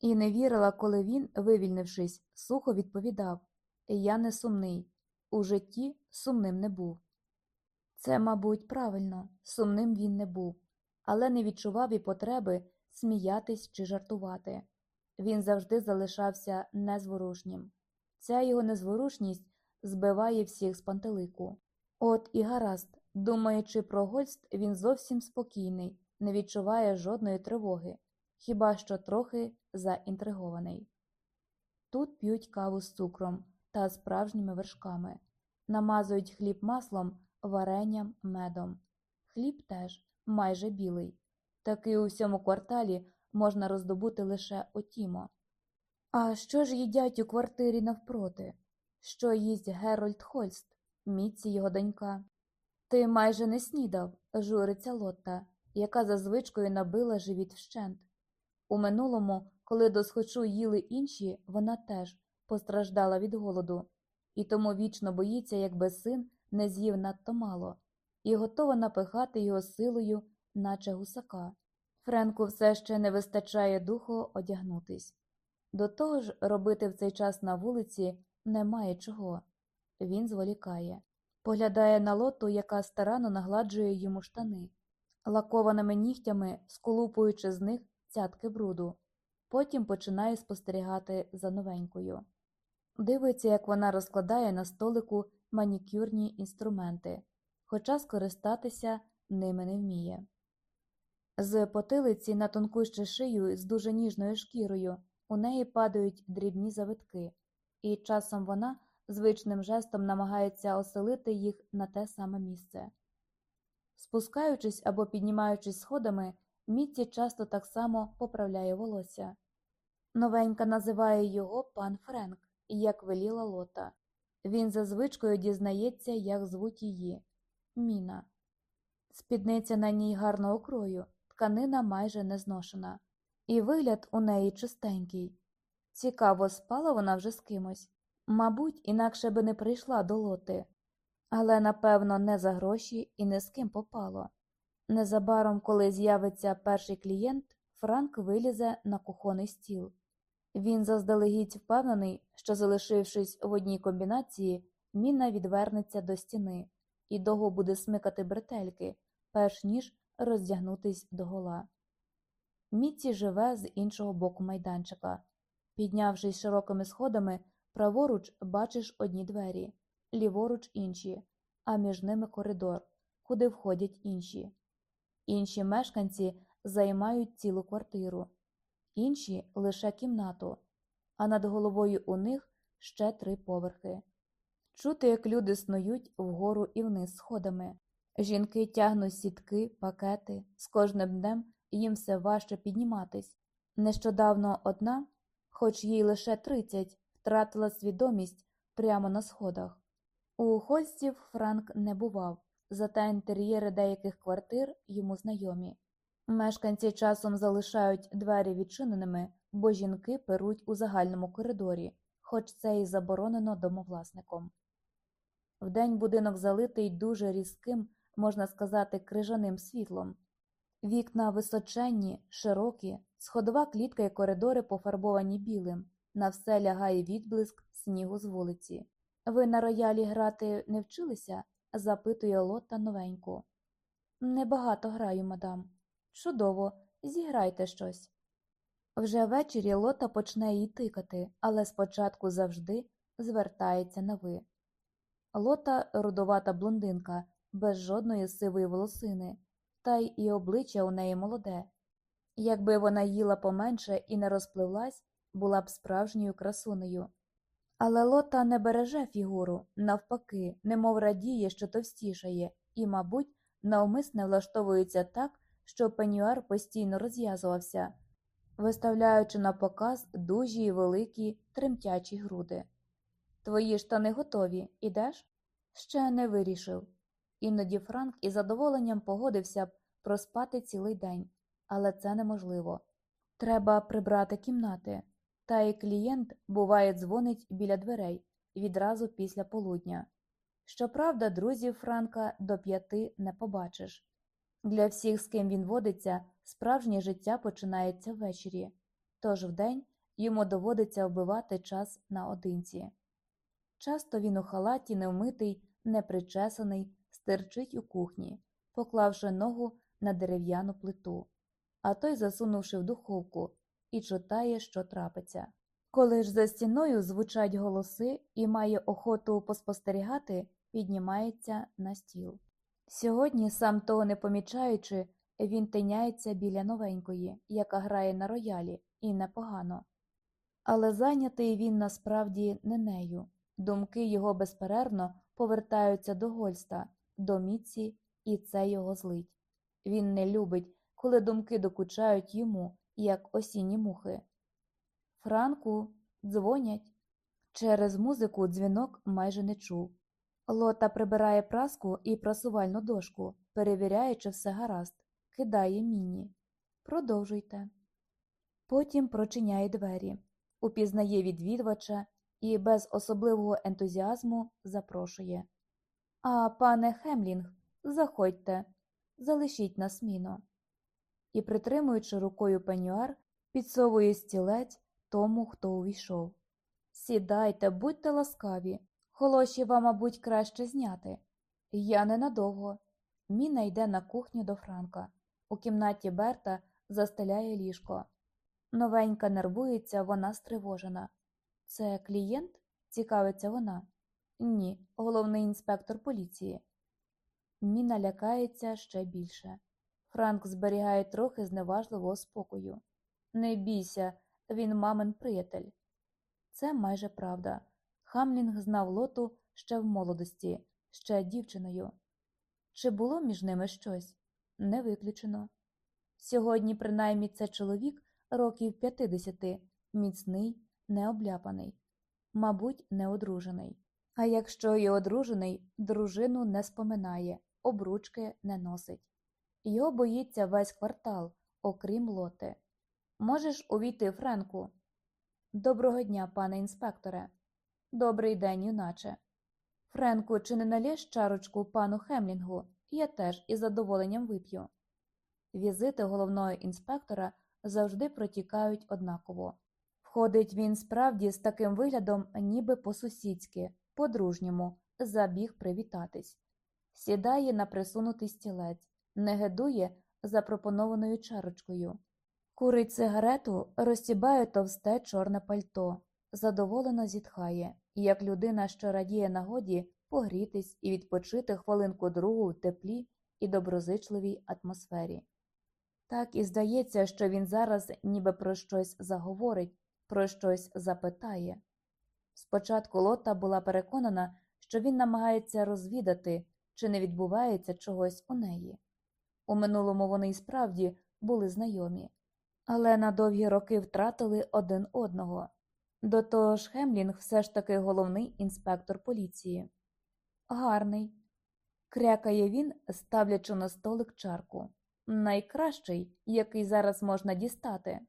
І не вірила, коли він, вивільнившись, сухо відповідав Я не сумний, у житті сумним не був. Це, мабуть, правильно, сумним він не був, але не відчував і потреби сміятись чи жартувати. Він завжди залишався незворушнім. Ця його незворушність збиває всіх з пантелику. От і гаразд, думаючи про Гольст, він зовсім спокійний, не відчуває жодної тривоги, хіба що трохи заінтригований. Тут п'ють каву з цукром та справжніми вершками, намазують хліб маслом, варенням, медом. Хліб теж майже білий. Такий у всьому кварталі можна роздобути лише отімо. А що ж їдять у квартирі навпроти? Що їсть Герольд Хольст, Міці його донька? Ти майже не снідав, журиться Лотта, яка за звичкою набила живіт вщент. У минулому, коли досхочу їли інші, вона теж постраждала від голоду, і тому вічно боїться, якби син не з'їв надто мало, і готова напихати його силою, наче гусака. Френку все ще не вистачає духу одягнутись. До того ж, робити в цей час на вулиці немає чого. Він зволікає, поглядає на лоту, яка старанно нагладжує йому штани, лакованими нігтями сколупуючи з них цятки бруду. Потім починає спостерігати за новенькою. Дивиться, як вона розкладає на столику манікюрні інструменти, хоча скористатися ними не вміє. З потилиці на тонку ще шию з дуже ніжною шкірою у неї падають дрібні завитки, і часом вона звичним жестом намагається оселити їх на те саме місце. Спускаючись або піднімаючись сходами, Мітті часто так само поправляє волосся. Новенька називає його пан Френк, як веліла лота. Він за звичкою дізнається, як звуть її Міна. Спідниця на ній гарного крою, тканина майже не зношена, і вигляд у неї чистенький. Цікаво, спала вона вже з кимось. Мабуть, інакше би не прийшла до лоти, але, напевно, не за гроші і не з ким попало. Незабаром, коли з'явиться перший клієнт, Франк вилізе на кухонний стіл. Він заздалегідь впевнений, що, залишившись в одній комбінації, міна відвернеться до стіни і довго буде смикати бретельки, перш ніж роздягнутись догола. Міці живе з іншого боку майданчика. Піднявшись широкими сходами, праворуч бачиш одні двері, ліворуч інші, а між ними коридор, куди входять інші. Інші мешканці займають цілу квартиру, інші лише кімнату, а над головою у них ще три поверхи. Чути, як люди снують вгору і вниз сходами. Жінки тягнуть сітки, пакети, з кожним днем їм все важче підніматись. Нещодавно одна, хоч їй лише тридцять, втратила свідомість прямо на сходах. У Хольстів Франк не бував, зате інтер'єри деяких квартир йому знайомі. Мешканці часом залишають двері відчиненими, бо жінки перуть у загальному коридорі, хоч це і заборонено домовласником. Вдень будинок залитий дуже різким, можна сказати, крижаним світлом. Вікна височенні, широкі, сходова клітка і коридори пофарбовані білим, на все лягає відблиск снігу з вулиці. Ви на роялі грати не вчилися? запитує Лота новеньку. Небагато граю, мадам. Чудово, зіграйте щось. Вже ввечері Лота почне їй тикати, але спочатку завжди звертається на ви. Лота рудовата блондинка, без жодної сивої волосини, та й і обличчя у неї молоде, Якби вона їла поменше і не розпливлась, була б справжньою красунею. Але Лота не береже фігуру, навпаки, немов радіє, що товстішає, і, мабуть, навмисне влаштовується так, щоб пенюар постійно розв'язувався, виставляючи на показ дужі й великі тремтячі груди. Твої штани готові, ідеш? Ще не вирішив. Іноді Франк із задоволенням погодився б проспати цілий день, але це неможливо. Треба прибрати кімнати. Та й клієнт, буває, дзвонить біля дверей відразу після полудня. Щоправда, друзів Франка до п'яти не побачиш. Для всіх, з ким він водиться, справжнє життя починається ввечері, тож вдень йому доводиться вбивати час наодинці. Часто він у халаті, невмитий, непричесаний, стирчить у кухні, поклавши ногу на дерев'яну плиту, а той засунувши в духовку, і читає, що трапиться. Коли ж за стіною звучать голоси і має охоту поспостерігати, піднімається на стіл. Сьогодні, сам того не помічаючи, він тиняється біля новенької, яка грає на роялі, і непогано. Але зайнятий він насправді не нею. Думки його безперервно повертаються до Гольста, до Міці, і це його злить. Він не любить, коли думки докучають йому, як осінні мухи. Франку дзвонять. Через музику дзвінок майже не чув. Лота прибирає праску і прасувальну дошку, перевіряє, чи все гаразд, кидає міні. Продовжуйте. Потім прочиняє двері, упізнає відвідувача і без особливого ентузіазму запрошує. А, пане Хемлінг, заходьте, залишіть на сміну. І, притримуючи рукою пенюар, підсовує стілець тому, хто увійшов. Сідайте, будьте ласкаві, холоші вам, мабуть, краще зняти. Я ненадовго. Міна йде на кухню до Франка. У кімнаті Берта застеляє ліжко. Новенька нервується, вона стривожена. Це клієнт? цікавиться вона. Ні, головний інспектор поліції. Міна лякається ще більше. Франк зберігає трохи зневажливого спокою. Не бійся, він мамин приятель. Це майже правда. Хамлінг знав лоту ще в молодості, ще дівчиною. Чи було між ними щось? Не виключено. Сьогодні, принаймні, це чоловік років 50, міцний, необляпаний, мабуть, неодружений. А якщо і одружений, дружину не споминає, обручки не носить. Його боїться весь квартал, окрім лоти. Можеш увійти, Френку? Доброго дня, пане інспекторе. Добрий день, юначе. Френку, чи не налєш чарочку пану Хемлінгу? Я теж із задоволенням вип'ю. Візити головного інспектора завжди протікають однаково. Входить він справді з таким виглядом, ніби по-сусідськи, по-дружньому, забіг привітатись, сідає на присунутий стілець, не гидує запропонованою чарочкою. Курить сигарету, розтібає товсте чорне пальто, задоволено зітхає, і, як людина, що радіє нагоді погрітись і відпочити хвилинку другу в теплі і доброзичливій атмосфері. Так і здається, що він зараз ніби про щось заговорить, про щось запитає. Спочатку Лота була переконана, що він намагається розвідати, чи не відбувається чогось у неї. У минулому вони й справді були знайомі, але на довгі роки втратили один одного. До того ж, Хемлінг все ж таки головний інспектор поліції. Гарний, крякає він, ставлячи на столик чарку. Найкращий, який зараз можна дістати.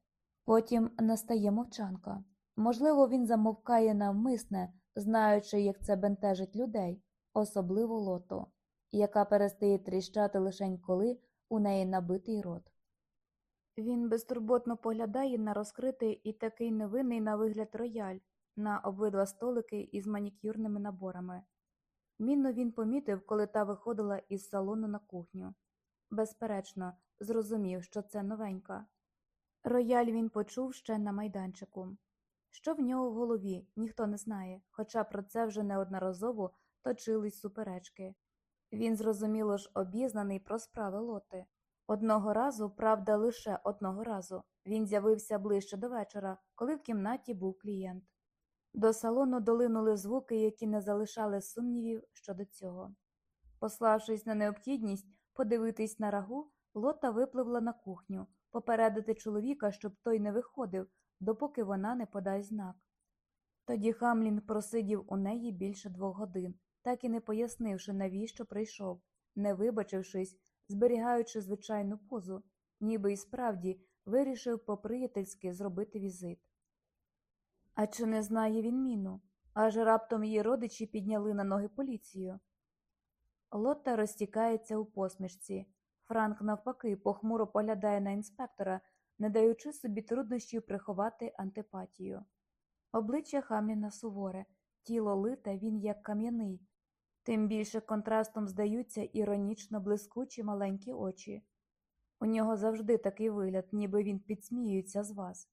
Потім настає мовчанка. Можливо, він замовкає навмисне, знаючи, як це бентежить людей, особливо лото, яка перестає тріщати лишень коли у неї набитий рот. Він безтурботно поглядає на розкритий і такий невинний на вигляд рояль, на обидва столики із манікюрними наборами. Мінно він помітив, коли та виходила із салону на кухню. Безперечно, зрозумів, що це новенька. Рояль він почув ще на майданчику. Що в нього в голові, ніхто не знає, хоча про це вже неодноразово точились суперечки. Він зрозуміло ж обізнаний про справи лоти. Одного разу, правда, лише одного разу, він з'явився ближче до вечора, коли в кімнаті був клієнт. До салону долинули звуки, які не залишали сумнівів щодо цього. Пославшись на необхідність подивитись на рагу, Лота випливла на кухню, попередити чоловіка, щоб той не виходив, допоки вона не подасть знак. Тоді Хамлін просидів у неї більше двох годин, так і не пояснивши, навіщо прийшов, не вибачившись, зберігаючи звичайну позу, ніби і справді вирішив по-приятельськи зробити візит. А чи не знає він міну? Аж раптом її родичі підняли на ноги поліцію. Лотта розтікається у посмішці. Франк, навпаки, похмуро поглядає на інспектора, не даючи собі труднощів приховати антипатію. Обличчя Хамліна суворе, тіло лите, він як кам'яний, тим більше контрастом здаються іронічно блискучі маленькі очі. У нього завжди такий вигляд, ніби він підсміюється з вас.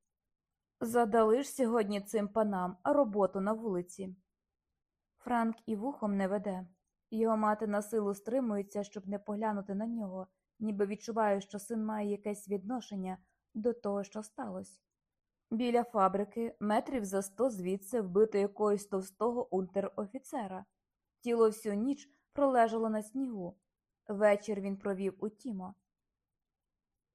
Задали ж сьогодні цим панам роботу на вулиці. Франк і вухом не веде. Його мати на силу стримується, щоб не поглянути на нього, ніби відчуває, що син має якесь відношення до того, що сталося. Біля фабрики, метрів за сто звідси вбито якогось товстого унтер-офіцера. Тіло всю ніч пролежало на снігу. Вечір він провів у Тімо.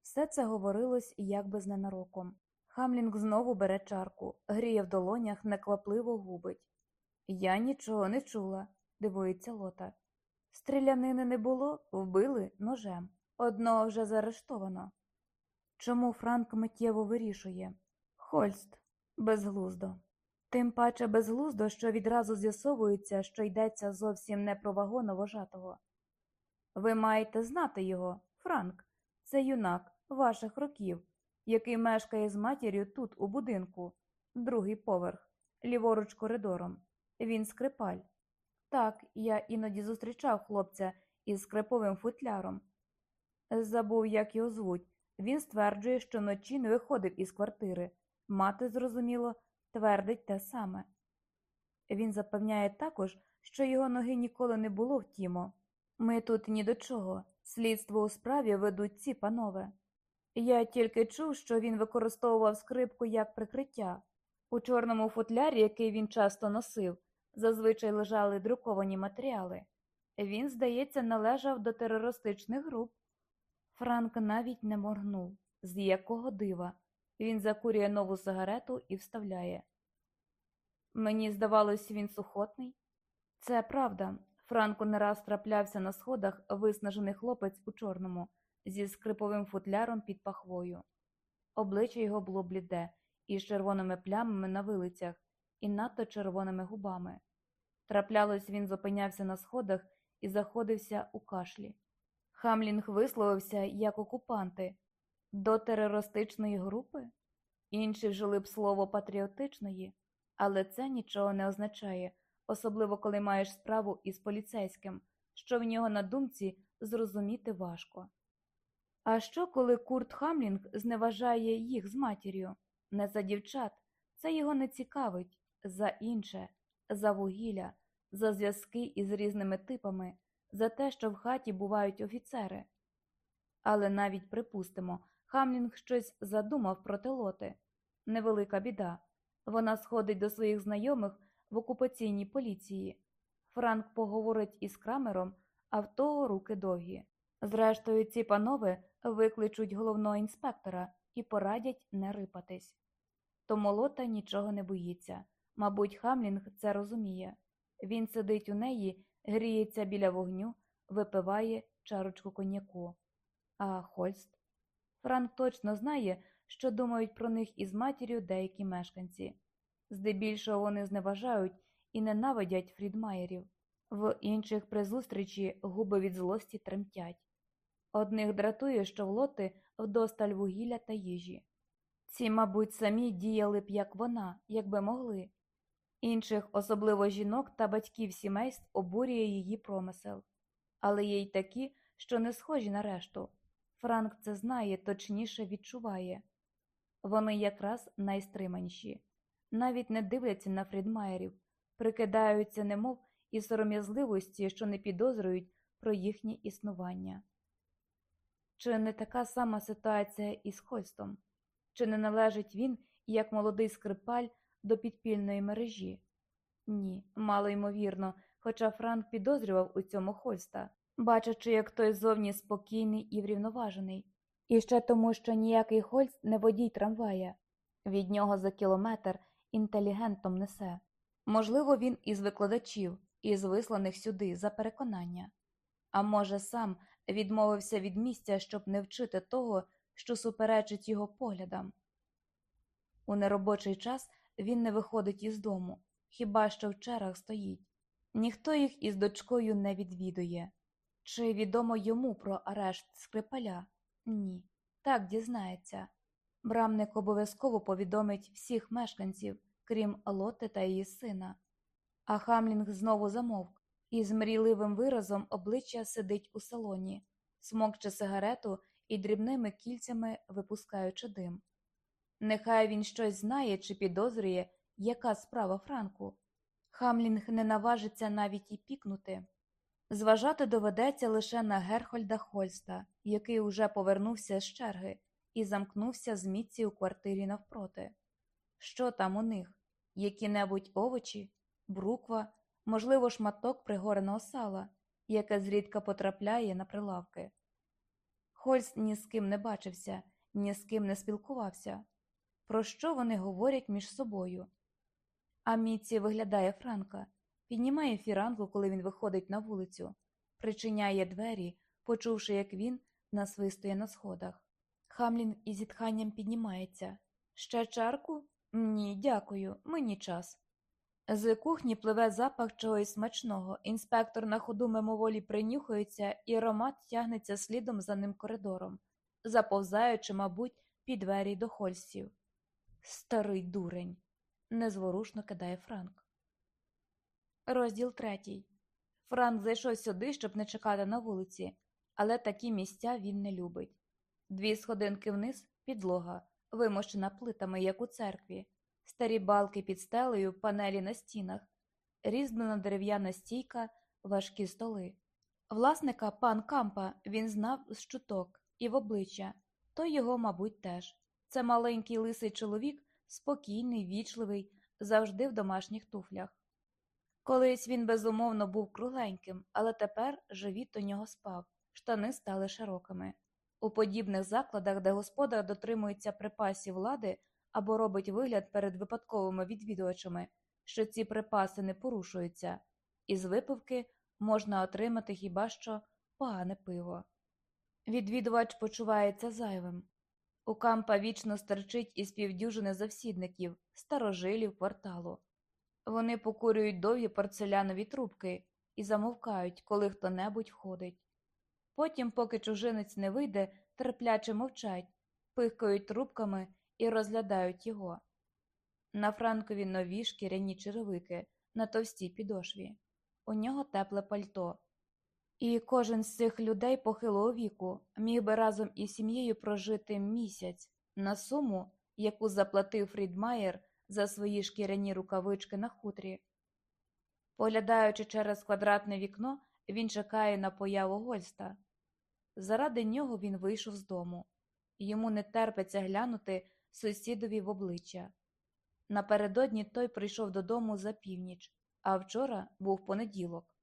Все це говорилось якби з ненароком. Хамлінг знову бере чарку, гріє в долонях, неквапливо губить. Я нічого не чула, дивується лота. Стрілянини не було, вбили ножем. Одного вже заарештовано. Чому Франк миттєво вирішує? Хольст безглуздо. Тим паче безглуздо, що відразу з'ясовується, що йдеться зовсім не про вагона вожатого. Ви маєте знати його, Франк, це юнак ваших років, який мешкає з матір'ю тут, у будинку, другий поверх, ліворуч коридором. Він скрипаль. Так, я іноді зустрічав хлопця із скриповим футляром. Забув, як його звуть. Він стверджує, що вночі не виходив із квартири. Мати, зрозуміло, твердить те саме. Він запевняє також, що його ноги ніколи не було в Тімо. Ми тут ні до чого. Слідство у справі ведуть ці панове. Я тільки чув, що він використовував скрипку як прикриття. У чорному футлярі, який він часто носив, зазвичай лежали друковані матеріали. Він, здається, належав до терористичних груп. Франк навіть не моргнув. З якого дива? Він закурює нову сигарету і вставляє. Мені здавалось, він сухотний. Це правда. Франку не раз траплявся на сходах виснажений хлопець у чорному, зі скриповим футляром під пахвою. Обличчя його було бліде, із червоними плямами на вилицях і надто червоними губами. Траплялось, він зупинявся на сходах і заходився у кашлі. Хамлінг висловився як окупанти до терористичної групи. Інші вжили б слово патріотичної, але це нічого не означає, особливо коли маєш справу із поліцейським, що в нього на думці зрозуміти важко. А що, коли Курт Хамлінг зневажає їх з матір'ю? Не за дівчат, це його не цікавить, за інше, за вугілля, за зв'язки із різними типами, за те, що в хаті бувають офіцери. Але навіть припустимо, Хамлінг щось задумав проти лоти. Невелика біда. Вона сходить до своїх знайомих в окупаційній поліції. Франк поговорить із крамером, а в того руки довгі. Зрештою, ці панове викличуть головного інспектора і порадять не рипатись. Тому лота нічого не боїться. Мабуть, Хамлінг це розуміє. Він сидить у неї, гріється біля вогню, випиває чарочку коньяку. А Хольст? Франк точно знає, що думають про них із матір'ю деякі мешканці. Здебільшого вони зневажають і ненавидять Фрідмаєрів, в інших при зустрічі губи від злості тремтять. Одних дратує, що в лоти вдосталь вугілля та їжі. Ці, мабуть, самі діяли б, як вона, якби могли. Інших, особливо жінок та батьків сімейств, обурює її промисел, але є й такі, що не схожі на решту. Франк це знає, точніше відчуває. Вони якраз найстриманіші, навіть не дивляться на Фрідмаєрів, прикидаються, немов і сором'язливості, що не підозрюють про їхнє існування. Чи не така сама ситуація із Хольстом? Чи не належить він, як молодий скрипаль, до підпільної мережі? Ні, мало ймовірно, хоча Франк підозрював у цьому Хольста, бачачи, як той зовні спокійний і врівноважений. І ще тому, що ніякий Хольст не водій трамвая. Від нього за кілометр інтелігентом несе. Можливо, він із викладачів, із висланих сюди за переконання. А може, сам відмовився від місця, щоб не вчити того, що суперечить його поглядам. У неробочий час він не виходить із дому, хіба що в черах стоїть. Ніхто їх із дочкою не відвідує. Чи відомо йому про арешт скрипаля? Ні. Так дізнається. Брамник обов'язково повідомить всіх мешканців, крім Лоти та її сина. А Хамлінг знову замовк і з мрійливим виразом обличчя сидить у салоні, смокче сигарету і дрібними кільцями випускаючи дим. Нехай він щось знає чи підозрює, яка справа Франку. Хамлінг не наважиться навіть і пікнути. Зважати доведеться лише на Герхольда Хольста, який уже повернувся з черги і замкнувся з міці у квартирі навпроти. Що там у них? Які-небудь овочі, бруква, можливо, шматок пригореного сала, яке зрідка потрапляє на прилавки. Хольст ні з ким не бачився, ні з ким не спілкувався. Про що вони говорять між собою? А Міці виглядає Франка, піднімає фіранку, коли він виходить на вулицю, причиняє двері, почувши, як він насвистує на сходах. Хамлін із зітханням піднімається. Ще чарку? Ні, дякую, мені час. З кухні пливе запах чогось смачного. Інспектор на ходу мимоволі принюхується, і аромат тягнеться слідом за ним коридором, заповзаючи, мабуть, під двері до Хольстів. Старий дурень, незворушно кидає Франк. Розділ третій. Франк зайшов сюди, щоб не чекати на вулиці, але такі місця він не любить. Дві сходинки вниз підлога, вимощена плитами, як у церкві, старі балки під стелею, панелі на стінах, різьблена дерев'яна стійка, важкі столи. Власника пан Кампа він знав з чуток і в обличчя, той його, мабуть, теж. Це маленький лисий чоловік, спокійний, вічливий, завжди в домашніх туфлях. Колись він безумовно був кругленьким, але тепер живіт у нього спав, штани стали широкими. У подібних закладах, де господар дотримується припасів влади або робить вигляд перед випадковими відвідувачами, що ці припаси не порушуються, із випивки можна отримати хіба що погане пиво. Відвідувач почувається зайвим. У кампа вічно стерчить із півдюжини завсідників, старожилів кварталу. Вони покурюють довгі порцелянові трубки і замовкають, коли хто небудь входить. Потім, поки чужинець не вийде, терпляче мовчать, пихкають трубками і розглядають його. На Франкові нові шкіряні черевики на товстій підошві. У нього тепле пальто. І кожен з цих людей похилого віку міг би разом із сім'єю прожити місяць на суму, яку заплатив Фрідмаєр за свої шкіряні рукавички на хутрі. Поглядаючи через квадратне вікно, він чекає на появу Гольста. Заради нього він вийшов з дому. Йому не терпиться глянути сусідові в обличчя. Напередодні той прийшов додому за північ, а вчора був понеділок.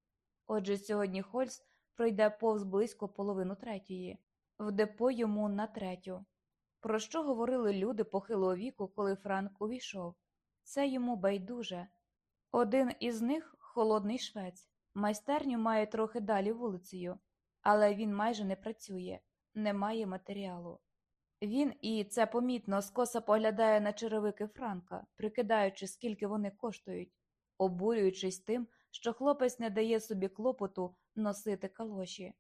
Отже, сьогодні Хольс пройде повз близько половину третьої, в депо йому на третю. Про що говорили люди похилого віку, коли Франк увійшов? Це йому байдуже. Один із них холодний швець. Майстерню має трохи далі вулицею, але він майже не працює, не має матеріалу. Він, і це помітно, скоса поглядає на черевики Франка, прикидаючи, скільки вони коштують, обурюючись тим, що хлопець не дає собі клопоту носити калоші.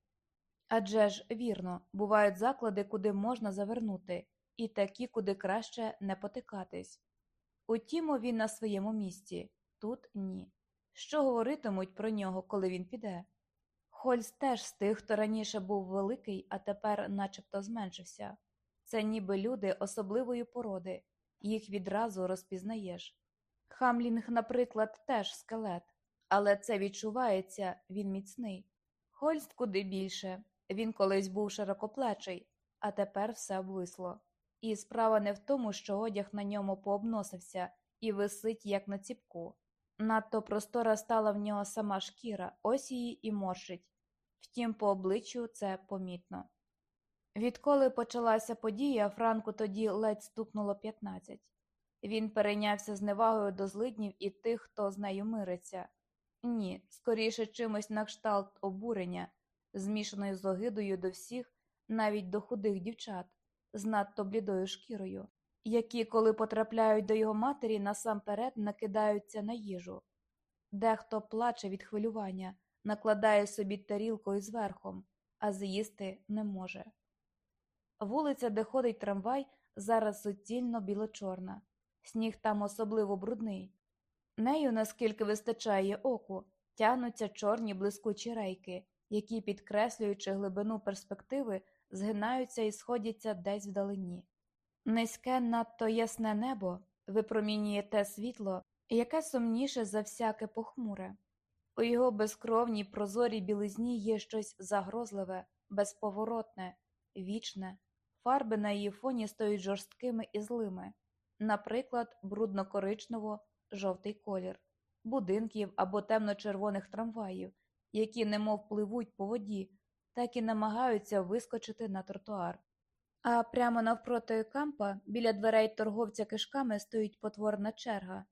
Адже ж, вірно, бувають заклади, куди можна завернути, і такі, куди краще не потикатись. Утім, він на своєму місці, тут ні. Що говоритимуть про нього, коли він піде? Хольс теж з тих, хто раніше був великий, а тепер начебто зменшився. Це ніби люди особливої породи, їх відразу розпізнаєш. Хамлінг, наприклад, теж скелет, але це відчувається, він міцний. Хольст куди більше. Він колись був широкоплечий, а тепер все обвисло. І справа не в тому, що одяг на ньому пообносився і висить, як на ціпку. Надто простора стала в нього сама шкіра, ось її і моршить. Втім, по обличчю це помітно. Відколи почалася подія, Франку тоді ледь стукнуло 15. Він перейнявся зневагою до злиднів і тих, хто з нею мириться. Ні, скоріше чимось на кшталт обурення, змішаною з огидою до всіх, навіть до худих дівчат, з надто блідою шкірою, які, коли потрапляють до його матері, насамперед накидаються на їжу. Дехто плаче від хвилювання, накладає собі тарілкою з верхом, а з'їсти не може. Вулиця, де ходить трамвай, зараз суцільно біло-чорна, сніг там особливо брудний. Нею, наскільки вистачає оку, тягнуться чорні блискучі рейки, які, підкреслюючи глибину перспективи, згинаються і сходяться десь вдалині. Низьке, надто ясне небо випромінює те світло, яке сумніше за всяке похмуре. У його безкровній прозорій білизні є щось загрозливе, безповоротне, вічне. Фарби на її фоні стають жорсткими і злими, наприклад, брудно-коричнево жовтий колір, будинків або темно-червоних трамваїв, які немов пливуть по воді, так і намагаються вискочити на тротуар. А прямо навпроти кампа, біля дверей торговця кишками, стоїть потворна черга.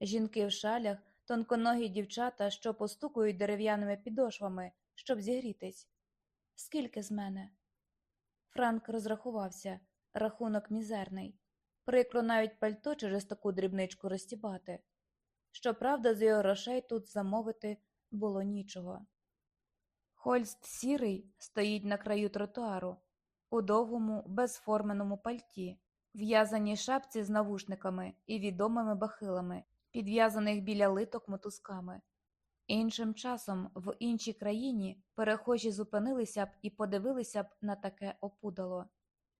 Жінки в шалях, тонконогі дівчата, що постукують дерев'яними підошвами, щоб зігрітись. Скільки з мене? Франк розрахувався, рахунок мізерний. Прикро навіть пальто через таку дрібничку розтібати. Щоправда, з його грошей тут замовити було нічого. Хольст сірий стоїть на краю тротуару, у довгому, безформеному пальті, в'язаній шапці з навушниками і відомими бахилами, підв'язаних біля литок мотузками. Іншим часом в іншій країні перехожі зупинилися б і подивилися б на таке опудало.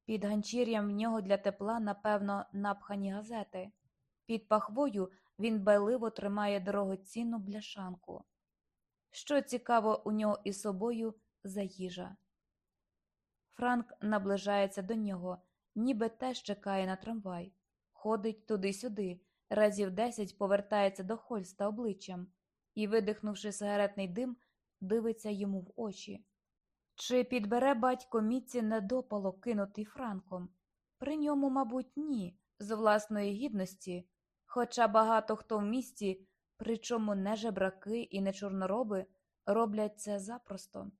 Під ганчір'ям в нього для тепла, напевно, напхані газети. Під пахвою він байливо тримає дорогоцінну бляшанку. Що цікаво у нього із собою за їжа. Франк наближається до нього, ніби теж чекає на трамвай, ходить туди-сюди, разів десять повертається до Хольста обличчям і, видихнувши сигаретний дим, дивиться йому в очі. Чи підбере батько Міці недопалок, кинутий Франком? При ньому, мабуть, ні, з власної гідності, хоча багато хто в місті, причому не жебраки і не чорнороби, роблять це запросто.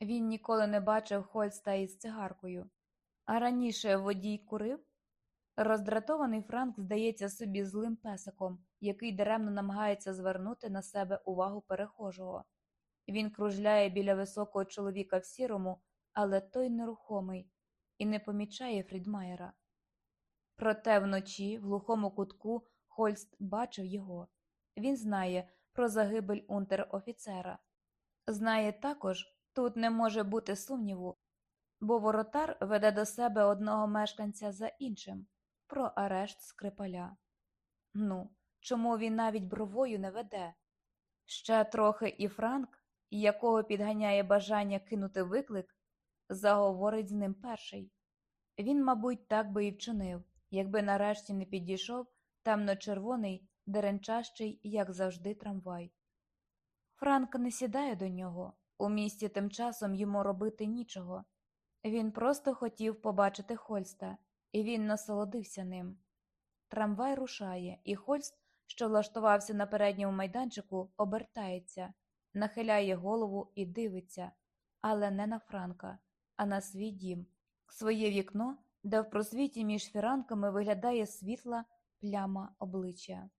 Він ніколи не бачив Хольста із цигаркою, а раніше водій курив. Роздратований Франк здається собі злим песиком, який даремно намагається звернути на себе увагу перехожого. Він кружляє біля високого чоловіка в сірому, але той нерухомий, і не помічає Фрідмаєра. Проте вночі, в глухому кутку, Хольст бачив його. Він знає про загибель унтер-офіцера. Знає також, тут не може бути сумніву, бо воротар веде до себе одного мешканця за іншим про арешт Скрипаля. Ну, чому він навіть бровою не веде? Ще трохи і Франк, якого підганяє бажання кинути виклик, заговорить з ним перший. Він, мабуть, так би і вчинив, якби нарешті не підійшов темно-червоний, деренчащий, як завжди, трамвай. Франк не сідає до нього, у місті тим часом йому робити нічого. Він просто хотів побачити Хольста, і він насолодився ним. Трамвай рушає, і Хольст, що влаштувався на передньому майданчику, обертається, нахиляє голову і дивиться, але не на Франка, а на свій дім, своє вікно, де в просвіті між фіранками виглядає світла пляма обличчя.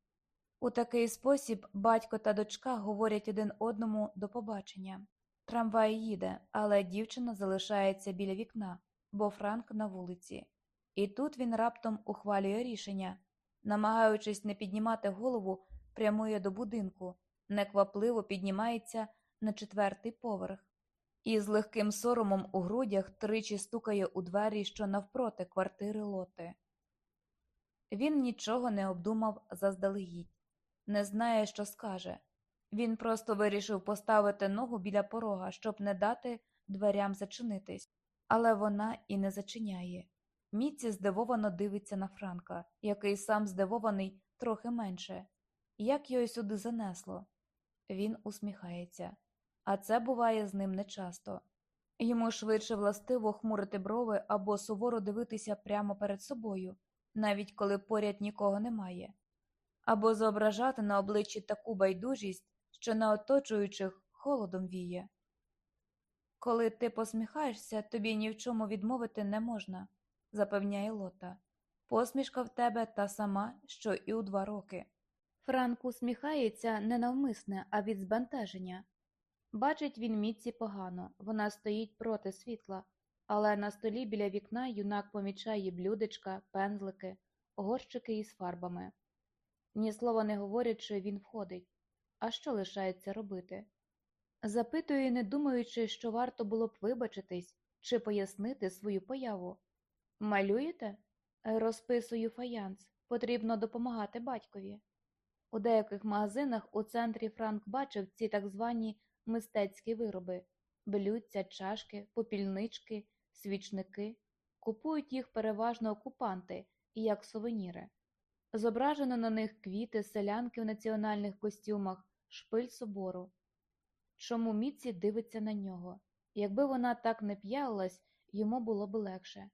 У такий спосіб батько та дочка говорять один одному до побачення. Трамвай їде, але дівчина залишається біля вікна, бо Франк на вулиці. І тут він раптом ухвалює рішення, намагаючись не піднімати голову, прямує до будинку, неквапливо піднімається на четвертий поверх і з легким соромом у грудях тричі стукає у двері, що навпроти квартири лоти. Він нічого не обдумав заздалегідь, не знає, що скаже. Він просто вирішив поставити ногу біля порога, щоб не дати дверям зачинитись, але вона і не зачиняє. Міці здивовано дивиться на Франка, який сам здивований трохи менше. Як його сюди занесло? Він усміхається, а це буває з ним нечасто. Йому швидше властиво хмурити брови або суворо дивитися прямо перед собою, навіть коли поряд нікого немає, або зображати на обличчі таку байдужість, що на оточуючих холодом віє. Коли ти посміхаєшся, тобі ні в чому відмовити не можна, запевняє Лота. Посмішка в тебе та сама, що і у два роки. Франк усміхається не навмисне, а від збентеження. Бачить він Міці погано, вона стоїть проти світла, але на столі біля вікна юнак помічає блюдечка, пензлики, горщики із фарбами. Ні слова не говорячи, він входить. А що лишається робити? Запитує, не думаючи, що варто було б вибачитись чи пояснити свою появу. Малюєте? Розписую фаянс. Потрібно допомагати батькові. У деяких магазинах у центрі Франк бачив ці так звані мистецькі вироби блюдця, чашки, попільнички, свічники. Купують їх переважно окупанти як сувеніри. Зображено на них квіти, селянки в національних костюмах, шпиль собору. Чому Міці дивиться на нього? Якби вона так не п'ялилась, йому було б легше.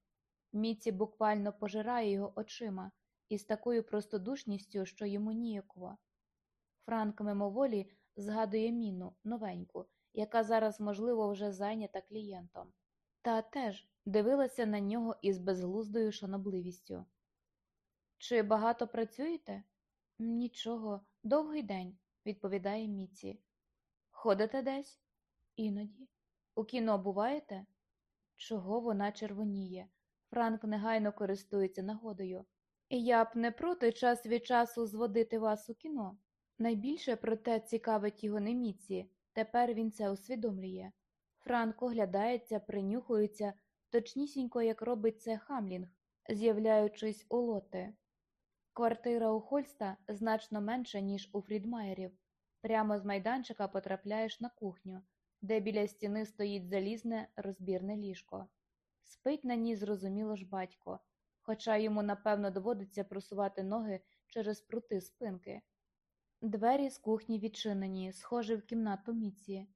Міці буквально пожирає його очима із такою простодушністю, що йому ніяково. Франк мимоволі згадує міну новеньку, яка зараз, можливо, вже зайнята клієнтом. Та теж дивилася на нього із безглуздою шанобливістю. Чи багато працюєте? Нічого, довгий день, відповідає Міці. Ходите десь? Іноді. У кіно буваєте? Чого вона червоніє? Франк негайно користується нагодою. Я б не проти час від часу зводити вас у кіно. Найбільше проте цікавить його не Міці. Тепер він це усвідомлює. Франк оглядається, принюхується, точнісінько, як робить це Хамлінг, з'являючись у лоти. Квартира у Хольста значно менша, ніж у Фрідмаєрів. Прямо з майданчика потрапляєш на кухню, де біля стіни стоїть залізне розбірне ліжко. Спить на ній зрозуміло ж батько, хоча йому, напевно, доводиться просувати ноги через прути спинки. Двері з кухні відчинені, схожі в кімнату Міці.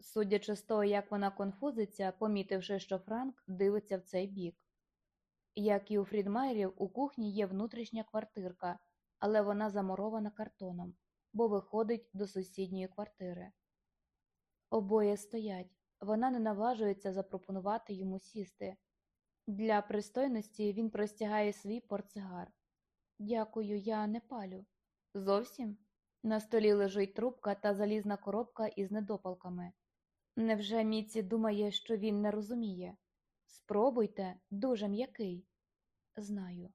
Судячи з того, як вона конфузиться, помітивши, що Франк дивиться в цей бік. Як і у Фрідмайерів, у кухні є внутрішня квартирка, але вона замурована картоном, бо виходить до сусідньої квартири. Обоє стоять, вона не наважується запропонувати йому сісти. Для пристойності він простягає свій портсигар. Дякую, я не палю. Зовсім? На столі лежить трубка та залізна коробка із недопалками. Невже Міці думає, що він не розуміє? Спробуйте, дуже м'який. Знаю.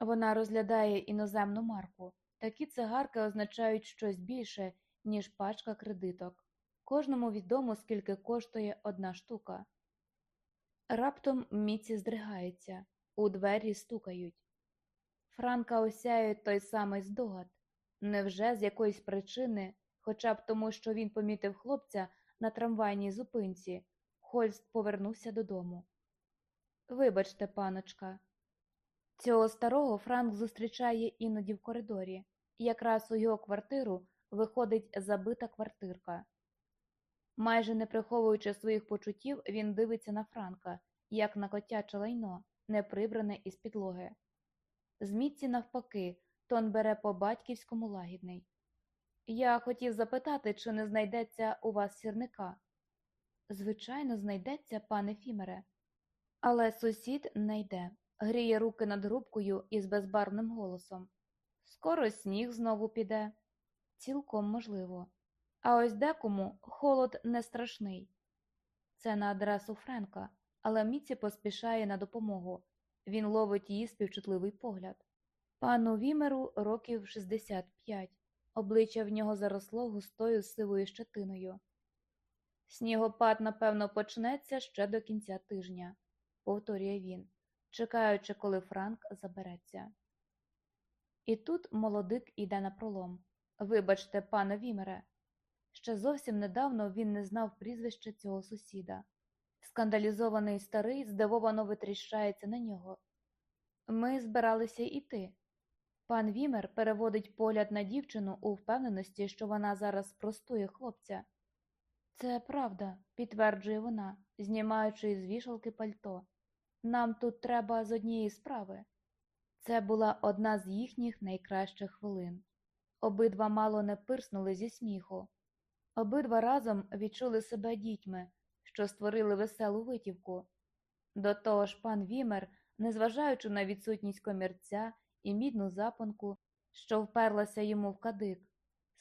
Вона розглядає іноземну марку. Такі цигарки означають щось більше, ніж пачка кредиток. Кожному відомо, скільки коштує одна штука. Раптом Міці здригається, у двері стукають. Франка осяє той самий здогад. Невже з якоїсь причини, хоча б тому, що він помітив хлопця на трамвайній зупинці, Хольст повернувся додому. Вибачте, паночка. Цього старого Франк зустрічає іноді в коридорі. Якраз у його квартиру виходить забита квартирка. Майже не приховуючи своїх почуттів, він дивиться на Франка, як на котяче лайно, не прибране із підлоги. З Мітці, навпаки, тон бере по батьківському лагідний. Я хотів запитати, чи не знайдеться у вас сірника. Звичайно, знайдеться, пане Фімере. Але сусід не йде, гріє руки над грубкою із безбарвним голосом. Скоро сніг знову піде. Цілком можливо. А ось декому холод не страшний. Це на адресу Френка, але Міці поспішає на допомогу. Він ловить її співчутливий погляд. Пану Вімеру років 65, обличчя в нього заросло густою сивою щетиною. Снігопад, напевно, почнеться ще до кінця тижня, повторює він, чекаючи, коли Франк забереться. І тут молодик іде на пролом. Вибачте, пане Вімере. Ще зовсім недавно він не знав прізвища цього сусіда. Скандалізований старий здивовано витріщається на нього. Ми збиралися йти. Пан Вімер переводить погляд на дівчину у впевненості, що вона зараз простує хлопця. Це правда, підтверджує вона, знімаючи з вішалки пальто. Нам тут треба з однієї справи. Це була одна з їхніх найкращих хвилин. Обидва мало не пирснули зі сміху. Обидва разом відчули себе дітьми, що створили веселу витівку. До того ж, пан Вімер, незважаючи на відсутність комірця і мідну запонку, що вперлася йому в кадик,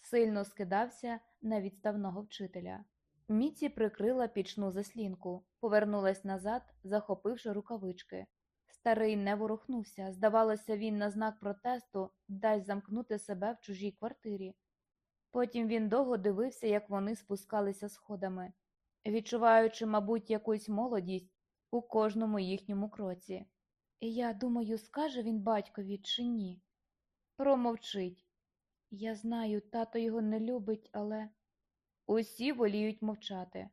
сильно скидався на відставного вчителя. Міці прикрила пічну заслінку, повернулась назад, захопивши рукавички. Старий не ворухнувся, здавалося, він на знак протесту дасть замкнути себе в чужій квартирі. Потім він довго дивився, як вони спускалися сходами, відчуваючи, мабуть, якусь молодість у кожному їхньому кроці. Я думаю, скаже він батькові чи ні. Промовчить. Я знаю, тато його не любить, але усі воліють мовчати.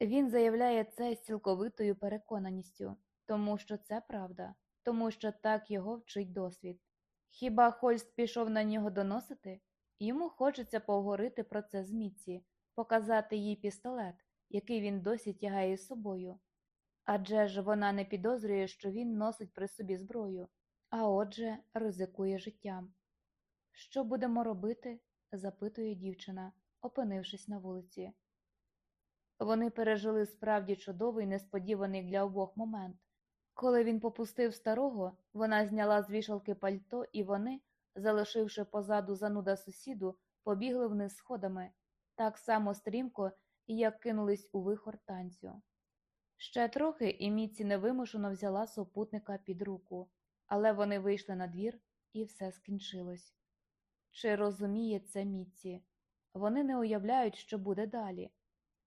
Він заявляє це з цілковитою переконаністю, тому що це правда, тому що так його вчить досвід. Хіба Хольст пішов на нього доносити? Йому хочеться поговорити про це з Міці, показати їй пістолет, який він досі тягає з собою. Адже ж вона не підозрює, що він носить при собі зброю, а отже, ризикує життям. Що будемо робити? запитує дівчина, опинившись на вулиці. Вони пережили справді чудовий несподіваний для обох момент. Коли він попустив старого, вона зняла з вішалки пальто, і вони, залишивши позаду зануда сусіду, побігли вниз сходами, так само стрімко, як кинулись у вихор танцю. Ще трохи і Міці невимушено взяла супутника під руку, але вони вийшли на двір, і все скінчилось. Чи розуміє це Міці? Вони не уявляють, що буде далі.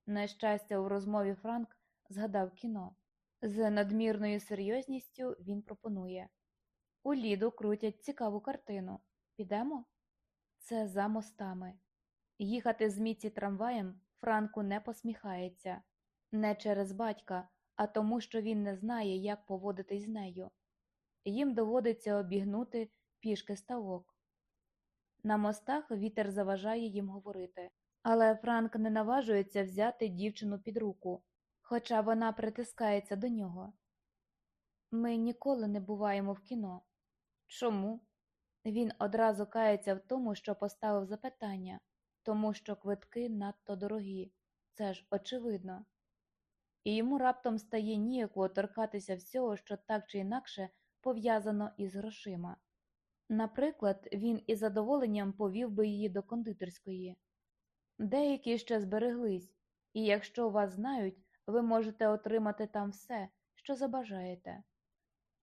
На щастя, у розмові Франк згадав кіно. З надмірною серйозністю він пропонує У Ліду крутять цікаву картину. Підемо? Це за мостами. Їхати з Міці трамваєм Франку не посміхається не через батька, а тому, що він не знає, як поводитись з нею. Їм доводиться обігнути пішки ставок. На мостах вітер заважає їм говорити, але Франк не наважується взяти дівчину під руку, хоча вона притискається до нього. Ми ніколи не буваємо в кіно. Чому? Він одразу кається в тому, що поставив запитання, тому що квитки надто дорогі. Це ж очевидно і йому раптом стає ніяково торкатися всього, що так чи інакше пов'язано із грошима. Наприклад, він із задоволенням повів би її до кондитерської. Деякі ще збереглись, і якщо вас знають, ви можете отримати там все, що забажаєте.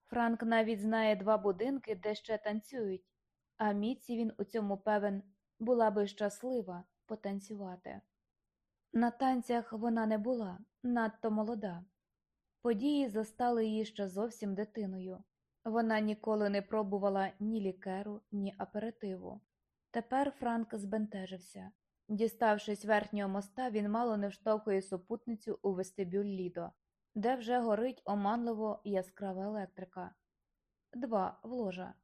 Франк навіть знає два будинки, де ще танцюють, а Міці він у цьому певен була би щаслива потанцювати. На танцях вона не була, надто молода. Події застали її ще зовсім дитиною. Вона ніколи не пробувала ні лікеру, ні аперитиву. Тепер Франк збентежився. Діставшись верхнього моста, він мало не вштовхує супутницю у вестибюль Лідо, де вже горить оманливо яскрава електрика. Два в ложа.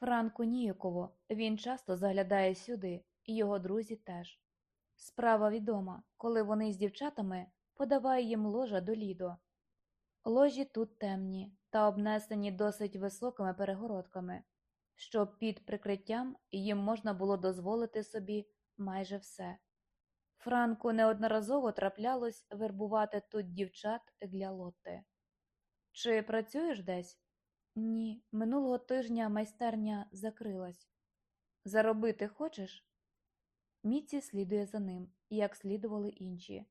Франку ніяково, він часто заглядає сюди, і його друзі теж. Справа відома, коли вони з дівчатами подаває їм ложа до лідо. Ложі тут темні та обнесені досить високими перегородками, щоб під прикриттям їм можна було дозволити собі майже все. Франку неодноразово траплялось вербувати тут дівчат для лотти. Чи працюєш десь? Ні, минулого тижня майстерня закрилась. Заробити хочеш? Міці слідує за ним, як слідували інші.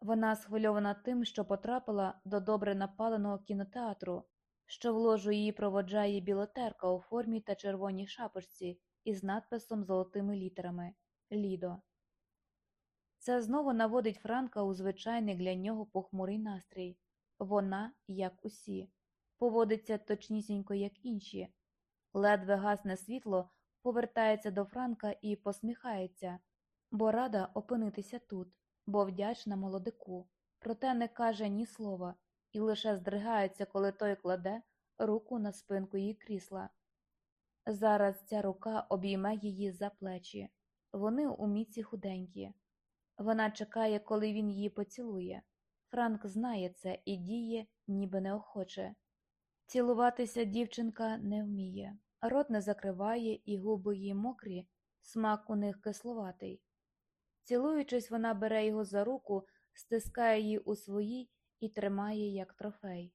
Вона схвильована тим, що потрапила до добре напаленого кінотеатру, що в ложу її проводжає білотерка у формі та червоній шапочці із надписом золотими літерами Лідо. Це знову наводить Франка у звичайний для нього похмурий настрій. Вона, як усі, поводиться точнісінько, як інші. Ледве гасне світло повертається до Франка і посміхається, бо рада опинитися тут, бо вдячна молодику, проте не каже ні слова і лише здригається, коли той кладе руку на спинку її крісла. Зараз ця рука обійме її за плечі. Вони у міці худенькі. Вона чекає, коли він її поцілує. Франк знає це і діє, ніби неохоче. Цілуватися дівчинка не вміє, рот не закриває, і губи її мокрі, смак у них кисловатий. Цілуючись, вона бере його за руку, стискає її у своїй і тримає як трофей.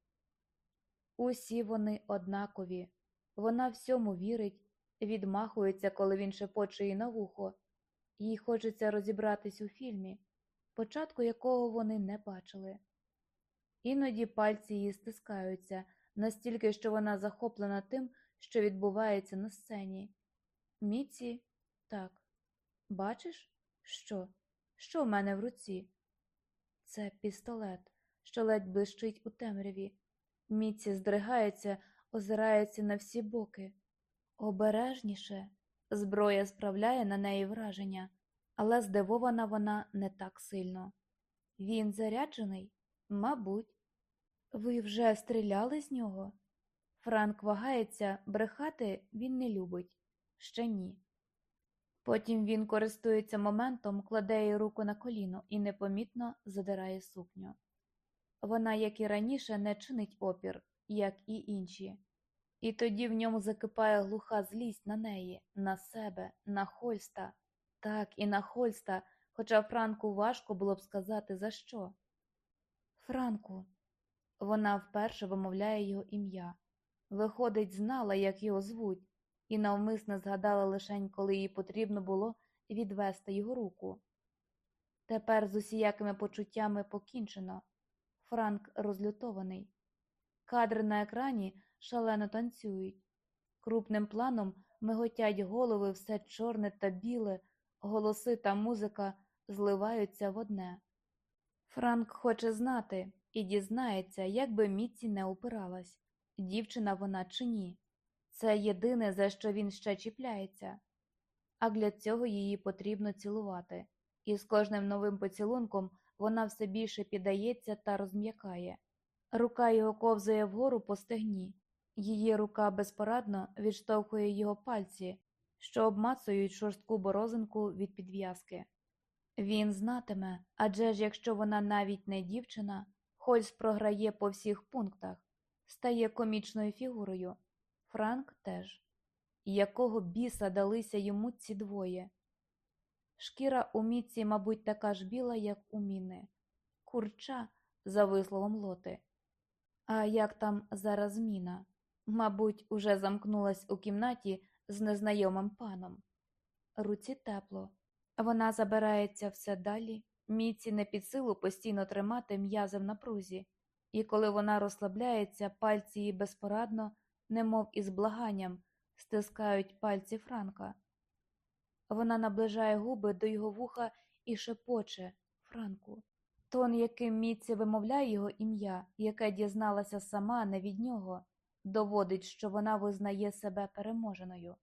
Усі вони однакові, вона всьому вірить, відмахується, коли він шепоче їй на вухо. Їй хочеться розібратись у фільмі, початку якого вони не бачили. Іноді пальці її стискаються настільки, що вона захоплена тим, що відбувається на сцені. Міці, так, бачиш, що? Що в мене в руці? Це пістолет, що ледь блищить у темряві. Міці здригається, озирається на всі боки. Обережніше, зброя справляє на неї враження, але здивована вона не так сильно. Він заряджений? Мабуть. Ви вже стріляли з нього? Франк вагається, брехати він не любить. Ще ні. Потім він користується моментом, кладе їй руку на коліно і непомітно задирає сукню. Вона, як і раніше, не чинить опір, як і інші. І тоді в ньому закипає глуха злість на неї, на себе, на Хольста, так і на Хольста, хоча Франку важко було б сказати за що. Франку. Вона вперше вимовляє його ім'я. Виходить, знала, як його звуть, і навмисне згадала лишень, коли їй потрібно було відвести його руку. Тепер з усіякими почуттями покінчено. Франк розлютований. Кадри на екрані шалено танцюють. Крупним планом миготять голови, все чорне та біле, голоси та музика зливаються в одне. Франк хоче знати і дізнається, як би Міці не упиралась, дівчина вона чи ні. Це єдине, за що він ще чіпляється. А для цього її потрібно цілувати, і з кожним новим поцілунком вона все більше піддається та розм'якає. Рука його ковзає вгору по стегні, її рука безпорадно відштовхує його пальці, що обмацують шорстку борозинку від підв'язки. Він знатиме, адже ж якщо вона навіть не дівчина, Хольс програє по всіх пунктах, стає комічною фігурою. Франк теж. Якого біса далися йому ці двоє? Шкіра у міці, мабуть, така ж біла, як у міни, курча, за висловом лоти. А як там зараз міна? Мабуть, уже замкнулась у кімнаті з незнайомим паном. Руці тепло. Вона забирається все далі, міці не під силу постійно тримати м'язи в напрузі, і коли вона розслабляється, пальці її безпорадно, немов із благанням, стискають пальці Франка. Вона наближає губи до його вуха і шепоче Франку. Тон, яким Міці вимовляє його ім'я, яке дізналася сама не від нього, доводить, що вона визнає себе переможеною.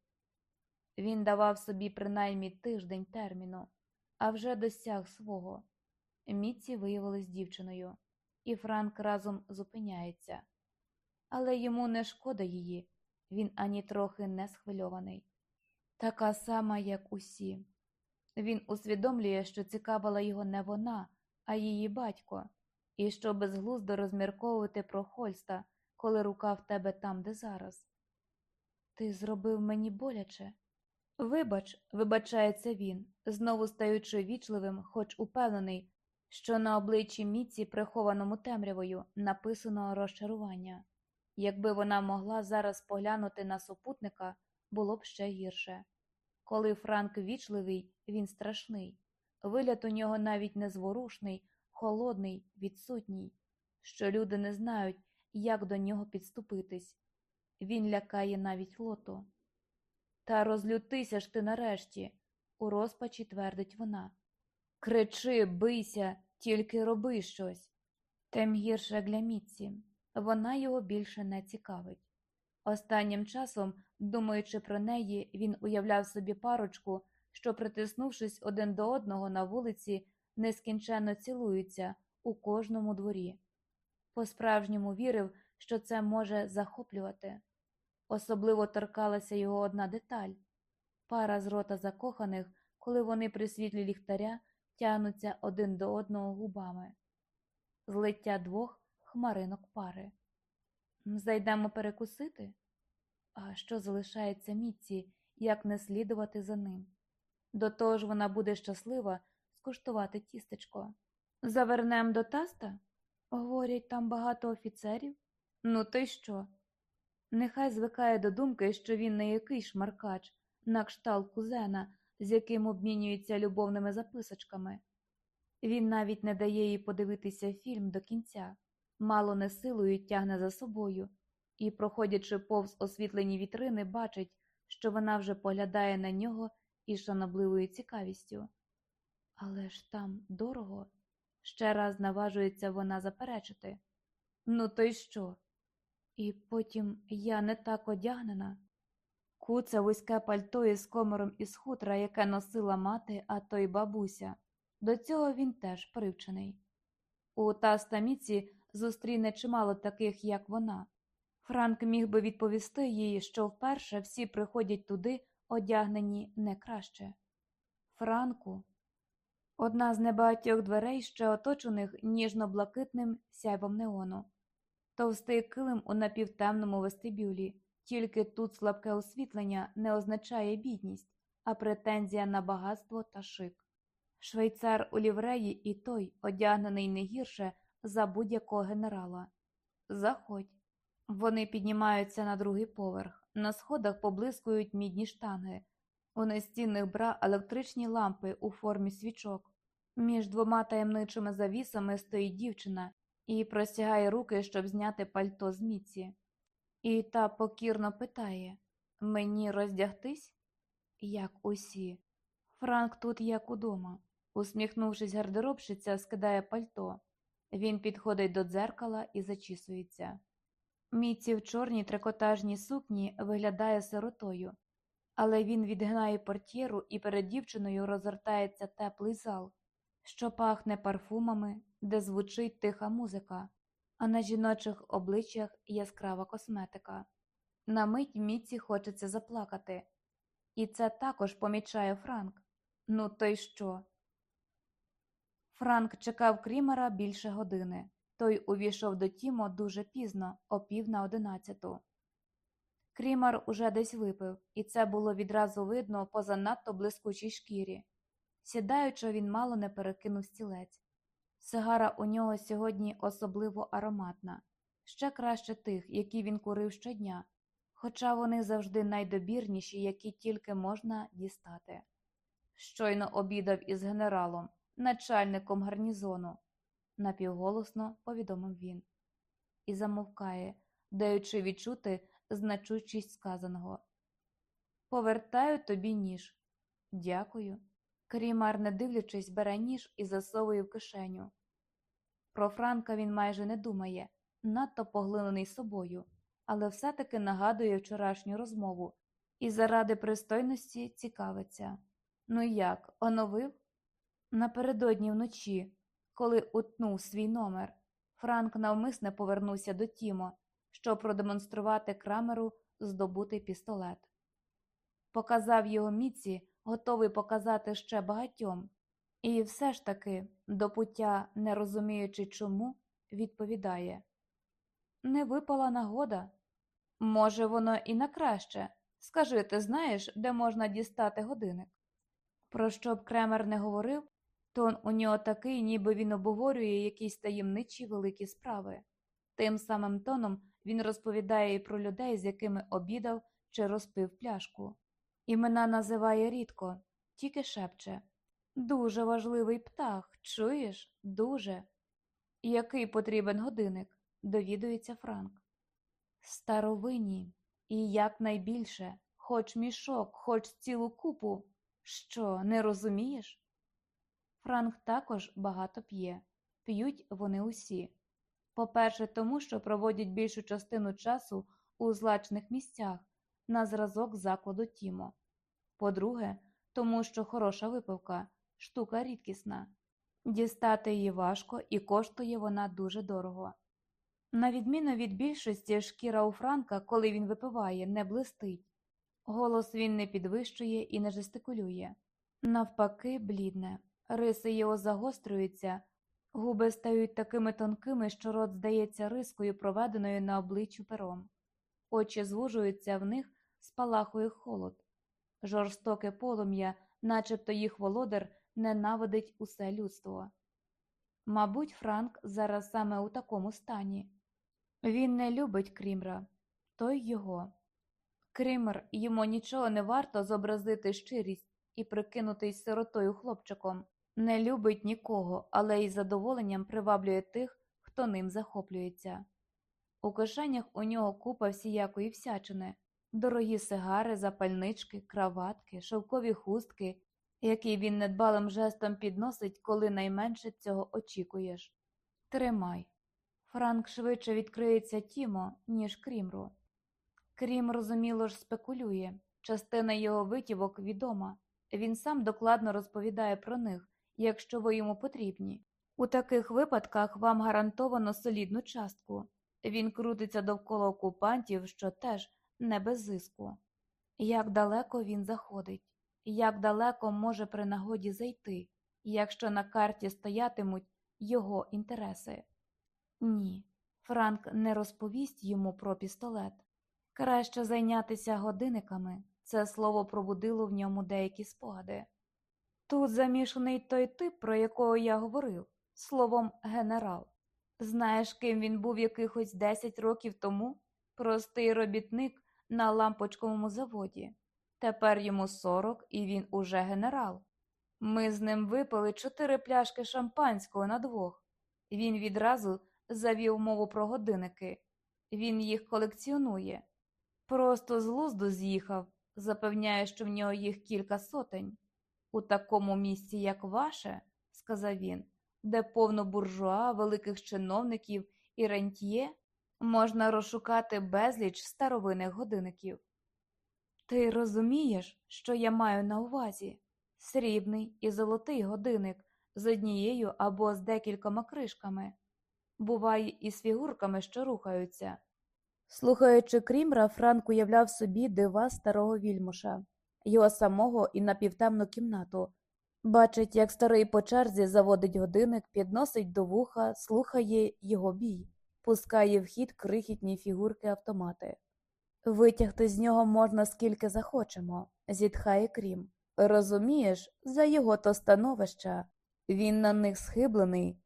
Він давав собі принаймні тиждень терміну, а вже досяг свого. Міці виявилась дівчиною, і Франк разом зупиняється. Але йому не шкода її, він ані трохи не схвильований. Така сама, як усі. Він усвідомлює, що цікавила його не вона, а її батько, і що безглуздо розмірковувати про Хольста, коли рука в тебе там, де зараз. Ти зробив мені боляче. Вибач, вибачається він, знову стаючи вічливим, хоч упевнений, що на обличчі Міці, прихованому темрявою, написано розчарування. Якби вона могла зараз поглянути на супутника, було б ще гірше. Коли Франк вічливий, він страшний. Вигляд у нього навіть незворушний, холодний, відсутній, що люди не знають, як до нього підступитись. Він лякає навіть лото. Та розлютися ж ти нарешті, у розпачі твердить вона. Кричи, бийся, тільки роби щось. Тим гірше для Міці. Вона його більше не цікавить. Останнім часом, думаючи про неї, він уявляв собі парочку, що, притиснувшись один до одного на вулиці, нескінченно цілуються, у кожному дворі. По-справжньому вірив, що це може захоплювати. Особливо торкалася його одна деталь пара з рота закоханих, коли вони при світлі ліхтаря тягнуться один до одного губами, злиття двох хмаринок пари. Зайдемо перекусити? А що залишається Міці, як не слідувати за ним? До того ж вона буде щаслива скуштувати тістечко. Завернем до таста? Говорять, там багато офіцерів. Ну, то й що? Нехай звикає до думки, що він не який шмаркач, на кшталт кузена, з яким обмінюється любовними записочками. Він навіть не дає їй подивитися фільм до кінця, мало не силою тягне за собою, і, проходячи повз освітлені вітрини, бачить, що вона вже поглядає на нього із шанобливою цікавістю. Але ж там дорого. Ще раз наважується вона заперечити. Ну, то й що? І потім я не так одягнена. Куце вузьке пальто із комором із хутра, яке носила мати, а то й бабуся. До цього він теж привчений. У Тастаміці зустріне чимало таких, як вона. Франк міг би відповісти їй, що вперше всі приходять туди, одягнені не краще. Франку, одна з небагатьох дверей, ще оточених ніжно-блакитним сяйвом неону, товстий килим у напівтемному вестибюлі. Тільки тут слабке освітлення не означає бідність, а претензія на багатство та шик. Швейцар у лівреї і той, одягнений не гірше за будь-якого генерала. Заходь. Вони піднімаються на другий поверх. На сходах поблискують мідні штанги, у настінних бра електричні лампи у формі свічок. Між двома таємничими завісами стоїть дівчина і простягає руки, щоб зняти пальто з міці. І та покірно питає Мені роздягтись? Як усі. Франк тут як удома. Усміхнувшись, гардеробщиця скидає пальто. Він підходить до дзеркала і зачісується. Міці в чорній трикотажній сукні виглядає сиротою, але він відгинає портьєру і перед дівчиною розгортається теплий зал, що пахне парфумами, де звучить тиха музика а на жіночих обличчях яскрава косметика. На мить Міці хочеться заплакати. І це також помічає Франк. Ну, то й що? Франк чекав Крімера більше години. Той увійшов до Тімо дуже пізно, о пів на одинадцяту. Крімер уже десь випив, і це було відразу видно по занадто блискучій шкірі. Сідаючи, він мало не перекинув стілець. Сигара у нього сьогодні особливо ароматна, ще краще тих, які він курив щодня, хоча вони завжди найдобірніші, які тільки можна дістати. Щойно обідав із генералом, начальником гарнізону, напівголосно повідомив він, і замовкає, даючи відчути значущість сказаного. Повертаю тобі ніж. Дякую. Крімар, не дивлячись, бере ніж і засовує в кишеню. Про Франка він майже не думає, надто поглинений собою, але все-таки нагадує вчорашню розмову і заради пристойності цікавиться. Ну як, оновив? Напередодні вночі, коли утнув свій номер, Франк навмисне повернувся до Тімо, щоб продемонструвати крамеру здобутий пістолет. Показав його міці, готовий показати ще багатьом. І все ж таки, до пуття, не розуміючи чому, відповідає Не випала нагода. Може, воно і на краще. Скажи, ти знаєш, де можна дістати годинник? Про що б Кремер не говорив, тон у нього такий, ніби він обговорює якісь таємничі великі справи. Тим самим тоном він розповідає і про людей, з якими обідав чи розпив пляшку. Імена називає рідко, тільки шепче. Дуже важливий птах, чуєш? Дуже. Який потрібен годинник? довідується Франк. Старовинні, і якнайбільше, хоч мішок, хоч цілу купу. Що, не розумієш? Франк також багато п'є, п'ють вони усі. По-перше, тому що проводять більшу частину часу у злачних місцях на зразок закладу Тімо. По-друге, тому що хороша випивка штука рідкісна. Дістати її важко і коштує вона дуже дорого. На відміну від більшості, шкіра у Франка, коли він випиває, не блистить. Голос він не підвищує і не жестикулює. Навпаки, блідне, риси його загострюються, губи стають такими тонкими, що рот здається рискою, проведеною на обличчю пером. Очі звужуються, в них спалахує холод. Жорстоке полум'я, начебто їх володар, ненавидить усе людство. Мабуть, Франк зараз саме у такому стані. Він не любить Крімра, той його. Крімер йому нічого не варто зобразити щирість і прикинутись сиротою хлопчиком, не любить нікого, але із задоволенням приваблює тих, хто ним захоплюється. У кишенях у нього купа всіякої всячини, дорогі сигари, запальнички, краватки, шовкові хустки, які він недбалим жестом підносить, коли найменше цього очікуєш. Тримай. Франк швидше відкриється Тімо, ніж Крімру. Крім, розуміло ж, спекулює. Частина його витівок відома. Він сам докладно розповідає про них, якщо ви йому потрібні. У таких випадках вам гарантовано солідну частку. Він крутиться довкола окупантів, що теж не без зиску. Як далеко він заходить, як далеко може при нагоді зайти, якщо на карті стоятимуть його інтереси? Ні, Франк не розповість йому про пістолет. Краще зайнятися годинниками це слово пробудило в ньому деякі спогади. Тут замішаний той тип, про якого я говорив, словом генерал. Знаєш, ким він був якихось 10 років тому? Простий робітник на лампочковому заводі. Тепер йому 40 і він уже генерал. Ми з ним випили чотири пляшки шампанського на двох. Він відразу завів мову про годинники. Він їх колекціонує. Просто з глузду з'їхав, запевняє, що в нього їх кілька сотень. У такому місці, як ваше, сказав він, де повно буржуа, великих чиновників і рентьє, можна розшукати безліч старовинних годинників. Ти розумієш, що я маю на увазі? Срібний і золотий годинник з однією або з декількома кришками, буває і з фігурками, що рухаються. Слухаючи Крімра, Франк уявляв собі дива старого вільмуша, його самого і напівтемну кімнату. Бачить, як старий по черзі заводить годинник, підносить до вуха, слухає його бій, пускає в хід крихітні фігурки автомати. Витягти з нього можна скільки захочемо, зітхає Крім. Розумієш, за його то становища. Він на них схиблений,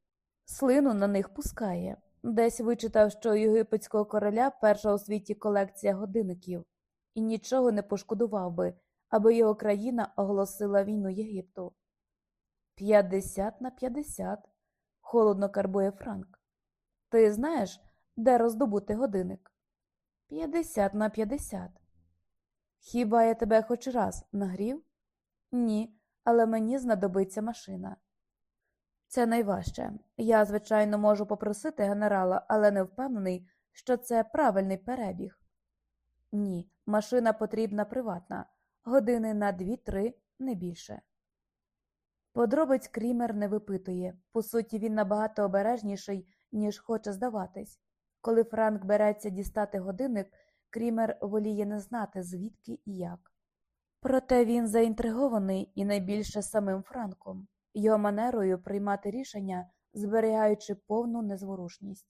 слину на них пускає. Десь вичитав, що у єгипетського короля перша у світі колекція годинників, і нічого не пошкодував би, аби його країна оголосила війну Єгипту. П'ятдесят на п'ятдесят, холодно карбує Франк. Ти знаєш, де роздобути годинник? П'ятдесят на п'ятдесят. Хіба я тебе хоч раз нагрів? Ні, але мені знадобиться машина. Це найважче. Я, звичайно, можу попросити генерала, але не впевнений, що це правильний перебіг. Ні, машина потрібна приватна, години на дві-три, не більше. Подробиць Крімер не випитує, по суті, він набагато обережніший, ніж хоче здаватись. Коли Франк береться дістати годинник, Крімер воліє не знати, звідки і як. Проте він заінтригований і найбільше самим Франком, його манерою приймати рішення, зберігаючи повну незворушність.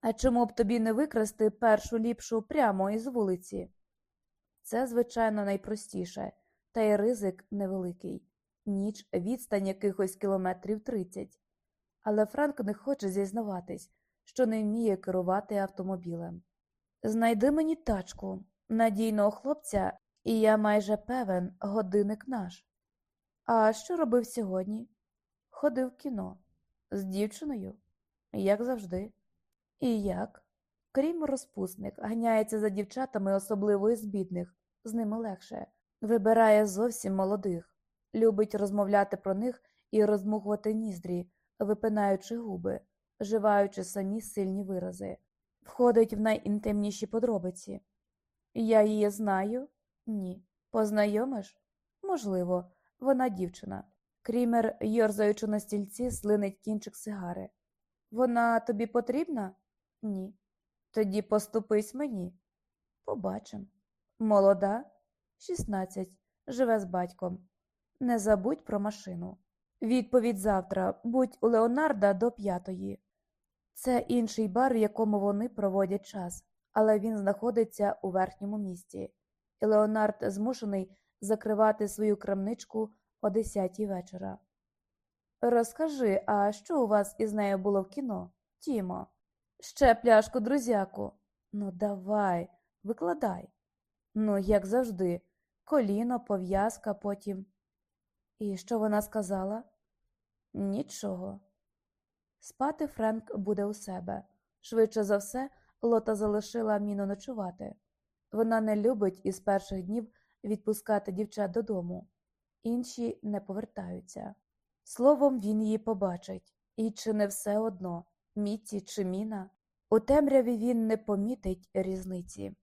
А чому б тобі не викрасти першу ліпшу прямо із вулиці? Це, звичайно, найпростіше, та й ризик невеликий ніч відстань якихось кілометрів тридцять. Але Франк не хоче зізнаватись, що не вміє керувати автомобілем. Знайди мені тачку, надійного хлопця, і я майже певен, годинник наш. А що робив сьогодні? Ходив в кіно. З дівчиною, як завжди. І як? Крім розпусник, ганяється за дівчатами, особливо із бідних, з ними легше, вибирає зовсім молодих, любить розмовляти про них і розмухувати ніздрі, випинаючи губи, вживаючи самі сильні вирази, входить в найінтимніші подробиці. Я її знаю? Ні. Познайомиш? Можливо, вона дівчина. Крімер, йорзаючи на стільці, слинить кінчик сигари. Вона тобі потрібна? Ні. Тоді поступись мені. Побачим. Молода? 16. Живе з батьком. Не забудь про машину. Відповідь завтра. Будь у Леонарда до п'ятої. Це інший бар, в якому вони проводять час, але він знаходиться у верхньому місті, і Леонард змушений закривати свою крамничку о десятій вечора. Розкажи, а що у вас із нею було в кіно, Тімо? Ще пляшку, друзяку. Ну, давай, викладай. Ну, як завжди, коліно, пов'язка, потім. І що вона сказала? Нічого. Спати Френк буде у себе. Швидше за все, Лота залишила Міну ночувати. Вона не любить із перших днів відпускати дівчат додому, інші не повертаються. Словом, він її побачить, і чи не все одно, Мітті чи Міна. У темряві він не помітить різниці.